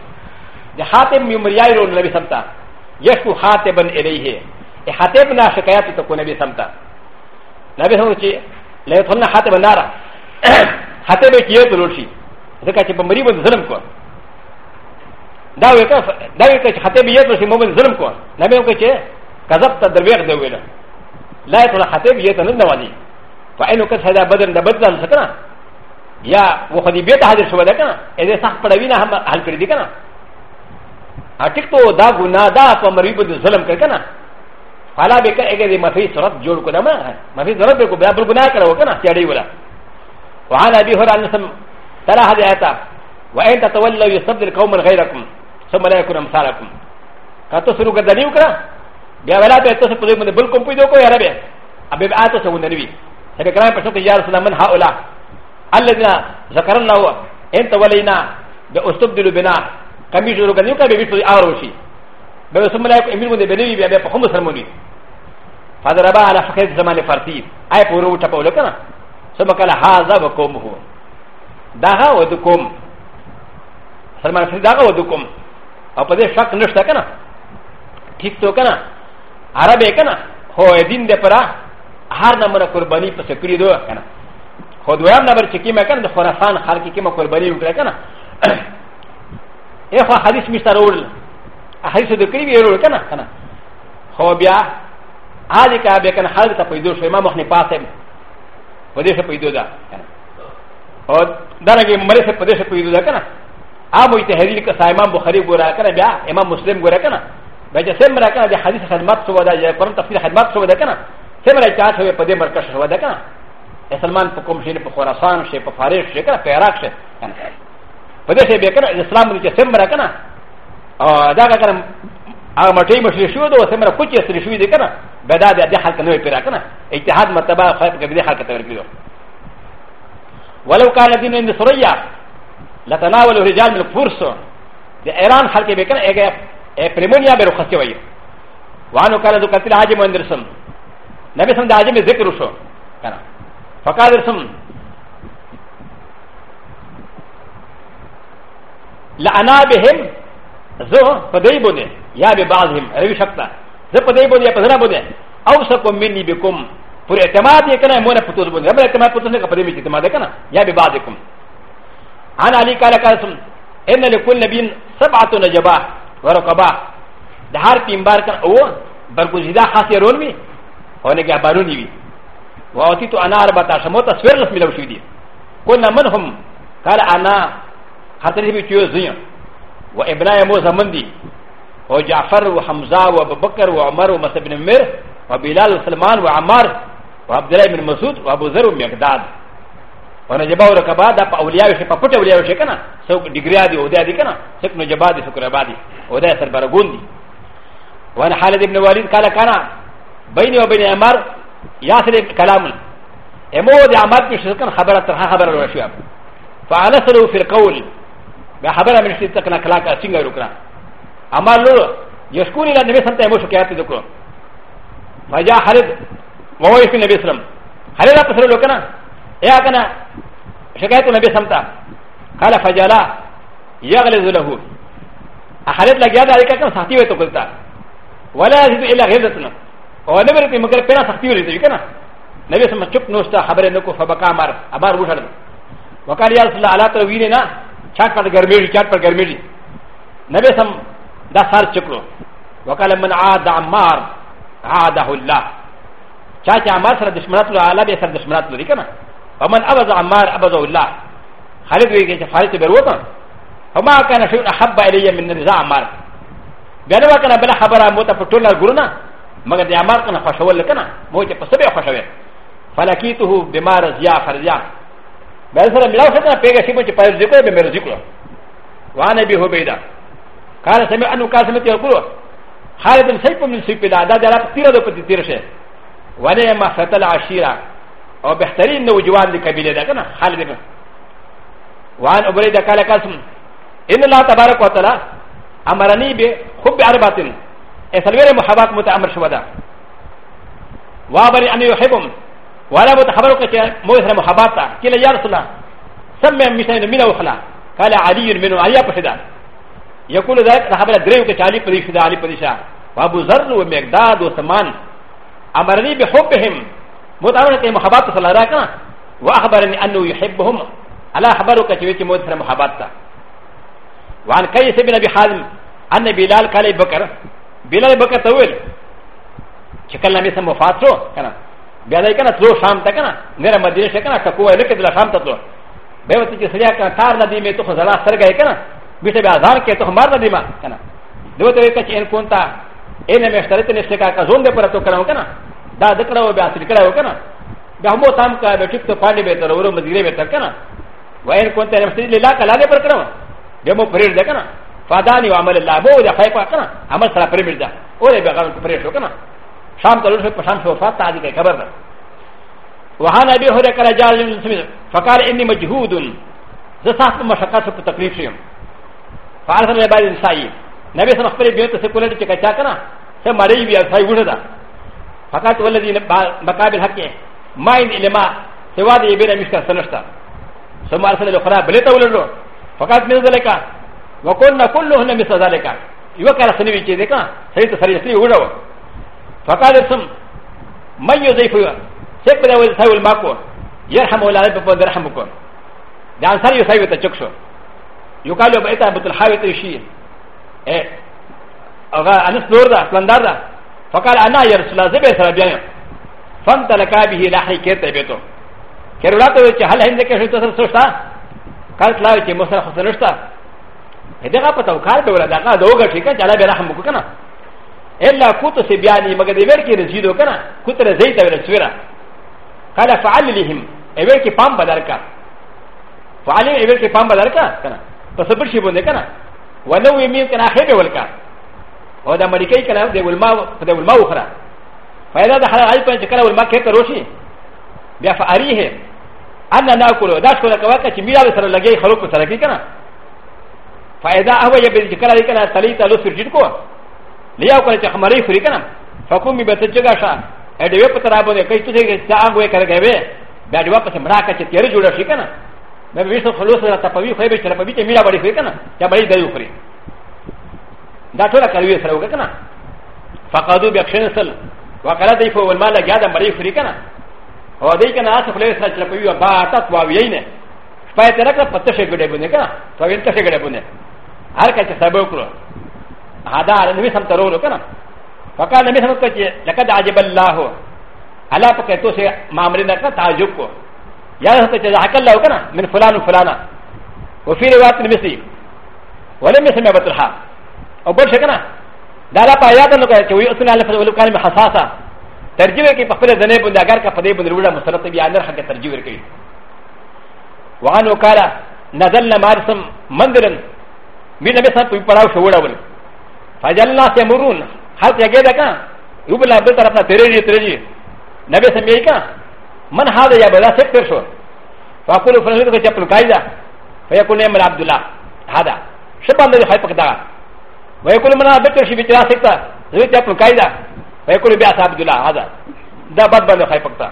حاتب مريايرو النبي صلى الله عليه وسلم يشكو حاتبا اليه حاتبنا شكايات تكون النبي صلى الله عليه وسلم نبي صلى الله عليه وسلم لا يدخلنا حاتبا نارا (coughs) حاتب كيوت الوشي ذكا تبمريبا ظلم كو دا وی کا دا وی کا خطیب یت نشي مومن ظلم کو نه به کو چې کذب ته درویغ دی ویل لا ته خطیب یت نه نوالي فانه کس هدا بدر نه بدل سکنا یا و خدی بیت حاضر شو ده کنه اې صح پړوی نه هم حل کړی دی کنه اټیک ته دا ګنا دا په مری په ظلم کړ کنه فلا به کې دې مفي صورت جوړ کو نه ما مفي ضرب کو بیا بل ګنا کړو کنه چړې ولا وعلى ابي هريره ان سم ترى هذه ايته وان تتولوا يستبدل قوما غيركم ثم لا يكون امثالكم كاتو سرو غدني وكرا بیا ولا به تاسو په دې باندې بل کوم پیدا کوی عربه ابي بیا تاسو ونه نوي هغه کرام په څوک یار سلام من هؤلاء الذين ذكرنا هو انت ولينا باستبدل بنا کمی جوړ غنیو کا به بیت اوروشي به ثم لا يكون امیر باندې بنوي بیا په خمس سرمونی فضربا على فخذ زمان فرتي اي پورو ټپول کنه ثم قال هذا وقومه داغه ودکم سلمان فرتي داغه ودکم او په دې شک نشته کنه ٹھیک تو کنه عرب کنه هو دین دې پرا هر نمبر قرباني په سکري دو کنه خو دویم نمبر چې کیمه کنه د خراسان خلک کیمه قرباني وکړه کنه اخو حدیث مشته راول حدیث د کړي ویل کنه کنه خو بیا هغه کا به کنه حال ته پیدا شو امام مخنی پاتم په دې څه پیدا ده او دا لګي مریض په دې څه پیدا ده کنه アモイテヘリカサイマンボハリブラカナビア、エマムスリムグラカナ。バジャセムラカナでハリスハマツウダジャパンタフィハマツウダカナ。セムラカサウパデマカシウダカナ。エサマンポコムシェルポコラサンシェポファレシェカペアラクシェ。パデシェベカナ、イスラムリケセムラカナ。ダガカナ、アマティムシシュード、セムラポチェスリシューディカナ。バダディハカノエペラカナ。エテハマタバファイプケビディハカタウリキド。ولو كان الذين يسرعون لتناول الرجال من الفرس د ایران خلک به کنه اګه پریمونیا به رخصتي وایي وانو کله ذکر تل حاجی مندرسم نبی سم د حاجی می ذکر وشو کنه فقال رسم لعنا بهم زه په دې بونه یا به بعضهم روي شپتا زه په دې بونه یا په ځنا بونه او سکم مني بكم پر اعتماد یې کنه مونږه پتوز بونه بل اعتماد پتوز نه کړې می اعتماد کنه یا به بعضکم عن علي قال قاسم ان لكل نبي سبعه نجبا ورقبا ده هر پیغمبر کان او برگزیدہ خاصرون می او نه گهبارونی وی واتی تو انا اربعه شموت سویرلس ملو شو دی كنا منهم قال انا خاطر بي تيو زين وابناء مو زمندي وجعفر وحمزه وابو بكر وعمر ومس بن عمر وبلال وسلمان وعمار وعبد الله بن مسعود وابو ذر ومقداد و نجبا و رکبا دا پا اولیاوی شی پا پت اولیاوی شی کنا سوک دگریا دی او دیا دی کنا سوک نجبا دی سوک ربا دی او دیا سر برگون دی و ان حالد ابن والید کالا کانا بین و بین امر یاسر کلام امو دی عمد کی شکن خبر ترخا خبر رو شویا فعلا سلو فی القول بیا خبر من شدید تکنا کلاکا سنگا رکنا امر لولو یشکونی لنبی سمتا امو شکیاتی دکرو فجا حالد ووی فی نبی سلم حالد اپسر لو کنا يا كنا شكاية النبي سمتا قال فجالا يغلظ له أخلت لك يا ذلك كم سخطي وتقلتا ولا يزيد إلا غلظتنا ونبر في مقر بنا سخطي ولتي كنا نبي سمع چپ نوستا خبر نکو فبقى مار امار وشل وقال يا رسول الله على ترويني نا چاٹ پر گرمیری چاٹ پر گرمیری نبي سم دا سار چکلو وقال من عاد عمار عاده الله چاچا عمار سره دشمنات له اعلی به سره دشمنات لري کنه ومن ابز عمار ابز الله خالد ويجي فارس بروتا فما كان شيء احب الي من رضا عمار بانوا كان بلا خبر موتا فتولا غرونا مگر دي عمار كان فشول لكنا موجه بسبع فشول فلقيته بمار رضيا فرضيا بل سر ملاو سكنا بيغا شي موجه پايل ذكر بمر ذكر وانا به بيدا قال سمع انه قاسمت يقول خالد سيف من سيف لا دا درات تيرا دو پتي تيرشه وانا ما فتل عشيره او بهترین نو جوان دی قبیله ده کنه حال دی وان ابری ده کاله قسم ان الله تبارک وتعالى امرنی به حب ارباتن اسلویر محبت متامر شو ده وابر ان يحبهم وانا متخبر که مو سره محبت تا کله یا رسول الله سمع مشن من وخلا قال علي منه ايا پسدا يقول ذلك خبر دريو که چالي پريشدا علي پريشا وابو ذر ومقداد وثمان امرنی بحبهم متعارف محبت صلى الله عليه وسلم واخبرني انه يحبهم على خبرك كيف موت سر محبتك وعن كيس بن ابي حازم ان بلال قال بكر بلال بكر طويل شكل لم يسمى فاتو كان بلال كان تلو شام تكنا غير مدينه شكنا تكوى لك تلو شام تلو بيوتي كسريا كان تار ندي ميتو خزلا سرقه كنا بيتي بازار كيتو مار ندي ما كنا دوتو كتش ان كنت ان مشتريت نفسك كزون دي برتو كنا كنا دا د کړه او بیا سړي کړه وکنه دا هم تام کا د ټیک ته پاډي به تر ورو مدیره به تر کنه وای کو ته مسجد لاله کلا دې پر کړه به مو پرېړ ده کنه فادانی عمل الله بو دا خای پا کنه عمل سره پرېړ ده اورې به غو پرېړ شو کنه شام ته لوشه په شام شو فات عادي کې خبر ده وهان ابي هره کړه جال سمید فقال اني مجهود زه سخت مشقت په تکلیف شوم فارث نه باندې سایه نبی سره خپل بیت څخه کولای چې کچا کنه څه مړی بیا سایه وړه ده فقط والذي مقابل حقه ما إن إلما سوى دي بين مشكا سنشتا ثم أرسل الأخرى بلتا ولدو فقط من ذلك وكنا كلهن مثل ذلك يوكا سنوي كي ذكا سيد سري سري ولو فقال ثم من يضيف سيكبر ويساوي الماكو يرحم ولا يبقى يرحمكم لأن سري يساوي تشكشو يقال له بأيتها بطل حاوي تشي إيه أغا أنس نور ده فلندار ده فقال انا يا رسول الله زبر سره بیا فانطلقا به الى حيكيت بيته كرلاته چې هل هند کې شته سره سره قال لا چې مو سره خسته نشته دغه په توکار به ولدا هغه دوغه ټیک چې الله به رحم وکړي کنه الا كنت سبياني مگر دې ور کې رسیدو کنه کتر زيت ور سويره قال فعل لهم ایور کې پام بدل کا فعل ایور کې پام بدل کا کنه په صبر شي باندې کنه ولو يمين کنه هبه ولکا او د امریکای کلام دی ولما د ولما اخرى فاذا دخل علي پنځه کله ولما کې ته روشي بیا فاریه ان ناكل دا څه کله کا چې میرا سره لګي خلق سره کې کنه فاذا هو يبي ذکر علي کنه سلیت لو سرجید کو لیا کو چې خمرې فری کنه فقوم بتچګه شا ا دې په ترابه کې کایته چې څنګه وې کرګې بیا دې واپس مراکه چې تیر جوړ شي کنه مې وېسو خلوص را تپوي خو به چې په دې میرا باندې خو کنه یا باندې دی خو دا ټول کلوې سره وکړه کنه فقادو بخښنه سل وقاله دی په ولما لګیا د مری فری کنه او دې کنه اس په لسه چې په یو با تاسو واوی نه پای ته راکړه پته شي ګډه بونه کنه تو وین ته شي ګډه بونه هر کچ سبا وکړو هدا نبی سم ترولو کنه فقال نبی سم کچ لقد عجب الله الا پکې تو سه معاملې نه کړه تعجب کو یا ته چې حق الله کنه من فلان فلانا وفي روایت مثلی ولم يسمع بترها او بل شکنه دا لا پایات نو کوي چې وي اصل الف ولو کلم حساسه ترجمه کې په خپل ځنه باندې اگر کا پدې باندې وړه مسلط بیا نه حق ترجمه کوي وانو کالا نزلنا مارسم منذرن مين نبي صاحب په پړاو شو وړول فجلنا سمرون حال ته کې دا کا یو بل بل طرف نه تیرې تیرې نبي سمې کا من هذا يا بلا سکتر شو فاقول فرنسو کې چپل کایدا فیکون امر عبد الله هذا شپانه حیفق دا ويقول منا بكر شي بيترا سكتا زيت يا قايدا ويقول بيا عبد الله هذا ده بد بد خايف فقطا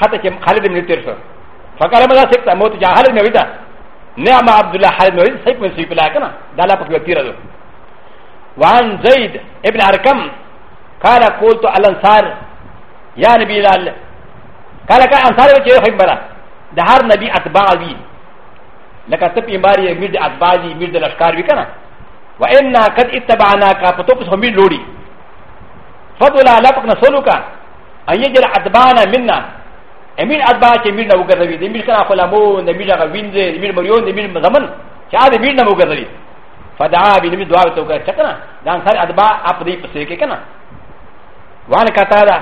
حتى كم خالد بن تيرش فقال منا سكتا موت جاهل من ويدا نعم عبد الله خالد بن سيف من سيف لكن ده لا بكر تيرا وعن زيد ابن اركم قال قلت الانصار يا نبي الله قال كان انصار وجه خبره ده هر نبي اتباع بي لك تبي ماري ميد اتباع دي ميد الاشكار بي كنا و إ ن ه ا قد اتبعناك فتوقف هم لوري فضلا لفق نسلوك أن يجرى أتبعنا منا امين أتبعك امين نوغرزي امين كان خلامون امين غوينز امين مريون امين زمن شعب امين نوغرزي فدعا بنمي دعاء توكا شكرا لان صار أتبع أفضي بسيكي كنا وعن كتارا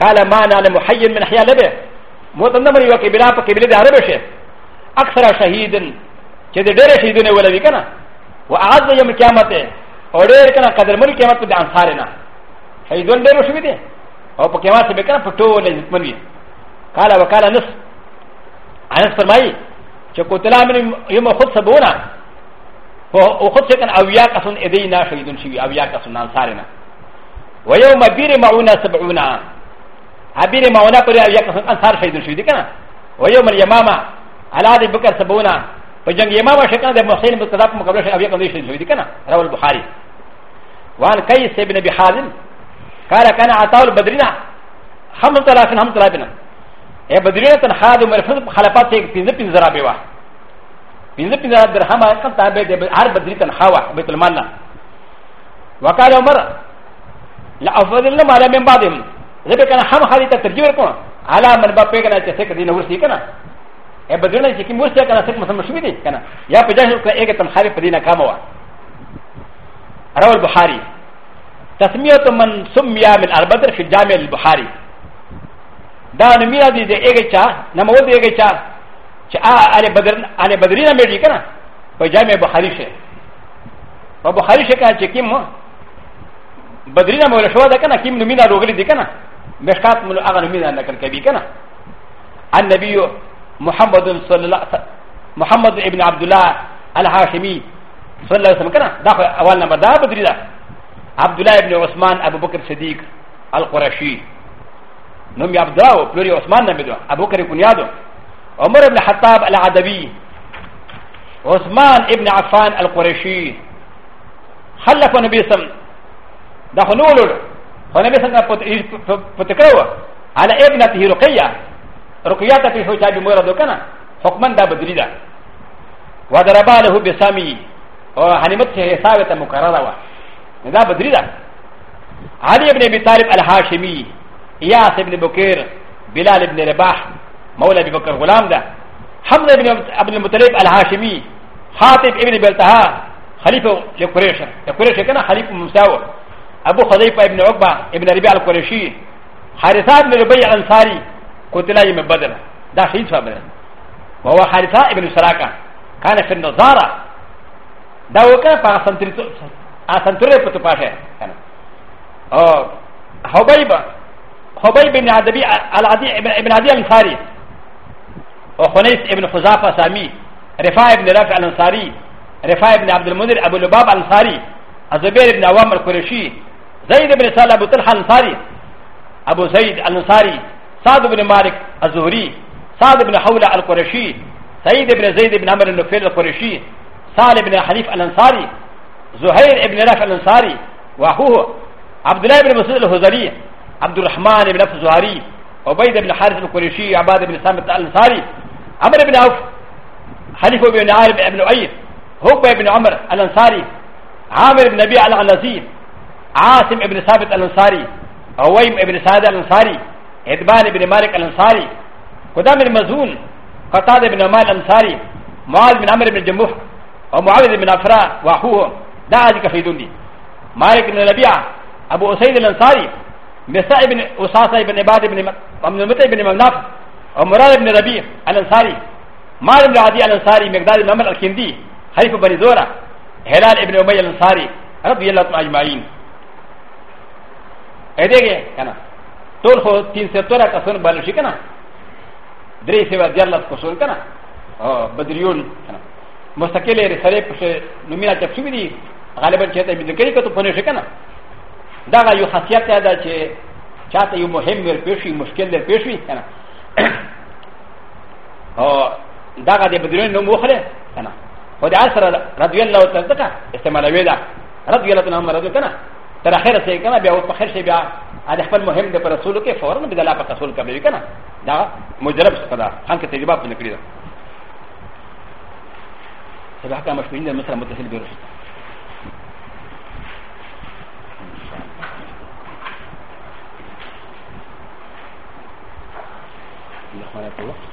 قال ما أنا لمحي من حيا لبه موتن نمري وكبيرا فكبيرا دعا ربشه أكثر شهيدا كده دير شهيدون ولدي كنا و اغاز به یوم قیامت او ډېر کنه قدر مل قیامت د انصار نه شهیدون ډېر شوي دي او په قیامت به کنه په ټول عزت من وي قال وقال انس انس فرمایي چې قتلا من یوم خود سبونا او خود سکن اویا کسون ادی نه شهیدون شوي اویا کسون انصار نه و یوم بیر معونه سبعونا ابیر معونه پر اویا کسون انصار شهیدون شوي دي کنه و یوم الیمامه علی ابي بکر سبونا ج ج ن ن ي ي م م ا ا ا ا ا و و ش ش ك ك ل ل ذ ب ب ب ق د وجنگ يما وشكنا ده محسن مقتضى مقابله شيء ابي قضيه ن كنا رواه البخاري وعن كيس بن ابي حازم قال كان عطاء البدرنا ب ثلاثين خمس ا يا بدرنا تنخاد ومرفض خلافات بنز بنز رابي واحد بنز بنز رابي درهم كم تعبد عرب بدري ا بيت المال وقال عمر لا أفضل لما على من بعضهم ذبي كان هم خالي تترجمة على من بابي كنا تسكر دين ن كنا ا ب د ر ن ا چې کوم وسه کنه څنګه مسلمان شوی دی کنه یا په جاهل کې یو تم خالف دینه کام وا رواه البخاري تسميه من سمي من البدر في جامع البخاري دا نمیا دی دې یو چا نمو دی یو چا چې ا ال بدر ال بدرینه مې دی کنه په جامع بخاري شه په بخاري شه کنه چې کوم بدرینه مولا شو دا کنه کوم نمینه روغلی دی کنه مشکات مول هغه نمینه نقل کوي کنه النبي محمد صلى الله محمد ابن عبد الله الهاشمي صلى الله عليه وسلم كان داخل اول نمبر داب بدري عبد الله ابن عثمان ابو بكر صديق القرشي نمي عبد الله بلوري عثمان نمدو ابو بكر كنيادو عمر بن الخطاب العدبي عثمان ابن عفان القرشي خلف النبي صلى الله عليه وسلم داخل نولو النبي صلى الله عليه وسلم على ابنته رقيه رقيات في حجاب مرادو كنا حكما دا بدري دا وضربا له بسامي وحنمت حسابة مقررة دا بدري علي بن ابي طالب الهاشمي ياس بن بكير بلال بن رباح مولى ابي بكر غلام دا حمد بن عبد المطلب الهاشمي خاطب ابن بلتها خليفه لقريش قريش كان خليفه مساوي ابو خضيفه ابن عقبه ابن ربيع القريشي حارثات بن ربيع الانصاري قتل يوم بدر دا شهيد شو بدر وهو حارثة ابن سراكة كان في النظارة دا وكان فأسنتري آه، بتباشر كان يعني. أو آه، حبيب حبيب بن عدبي العدي ابن عدي الأنصاري وخنيس ابن خزافة سامي رفاع بن رافع الأنصاري رفاع بن عبد المنذر أبو لباب الأنصاري الزبير بن عوام القرشي زيد بن سالم أبو طلحة الأنصاري أبو زيد الأنصاري سعد بن مالك الزهري سعد بن حولة القرشي سعيد بن زيد بن عمر النفيل القرشي سعد بن حنيف الانصاري زهير بن رافع الانصاري واخوه عبد الله بن مسعود الهزري عبد الرحمن بن الزهري عبيد بن حارث القرشي عباد بن سامت الانصاري عمر بن عوف خليفه بن عارب بن ايد هوب بن عمر الانصاري عامر بن نبيع العنزي عاصم بن ثابت الانصاري عويم بن سعد الانصاري ادبان بن مالك الانصاري قدام المزون قتاد بن مال الانصاري معاذ بن عمرو بن جموح ومعاذ بن افراء واخوه دا ذلك في دوني مالك بن ربيعه ابو اسيد الانصاري مساء بن اساسه بن عباد بن ممنوت بن مناف ومراد بن ربيع الانصاري مال بن عدي الانصاري مقدار بن عمر الكندي خليفه بن زوره هلال بن ابي الانصاري رضي الله عنه اجمعين ايه ده كده ټول خو تین ستوره کسان باندې شي کنه درې سیوا دیارلس کسان کنه او بدریون کنه مستقل رساله په نومینا چاپ شوی دی غالبا چې ته دې کړی کته پنه شي کنه دا یو خاصیت ده چې چاته یو مهم ور پېښي مشکل در پېښوي کنه او دا د بدریون نوم وخره کنه خو د اثر رضی الله تعالی عنہ استعمالوي دا رضی الله تعالی عنہ رضی کنه تر اخره سي کنه بیا او په خیر شي بیا ا د خپل مهم د پر رسول کې فورا به د الله په رسول کې وی کنه دا مجرب څه ده هغه تجربه په نکړي ده سبحانه كما مشهورين ده مثلا متصل بيروس الاخوان الله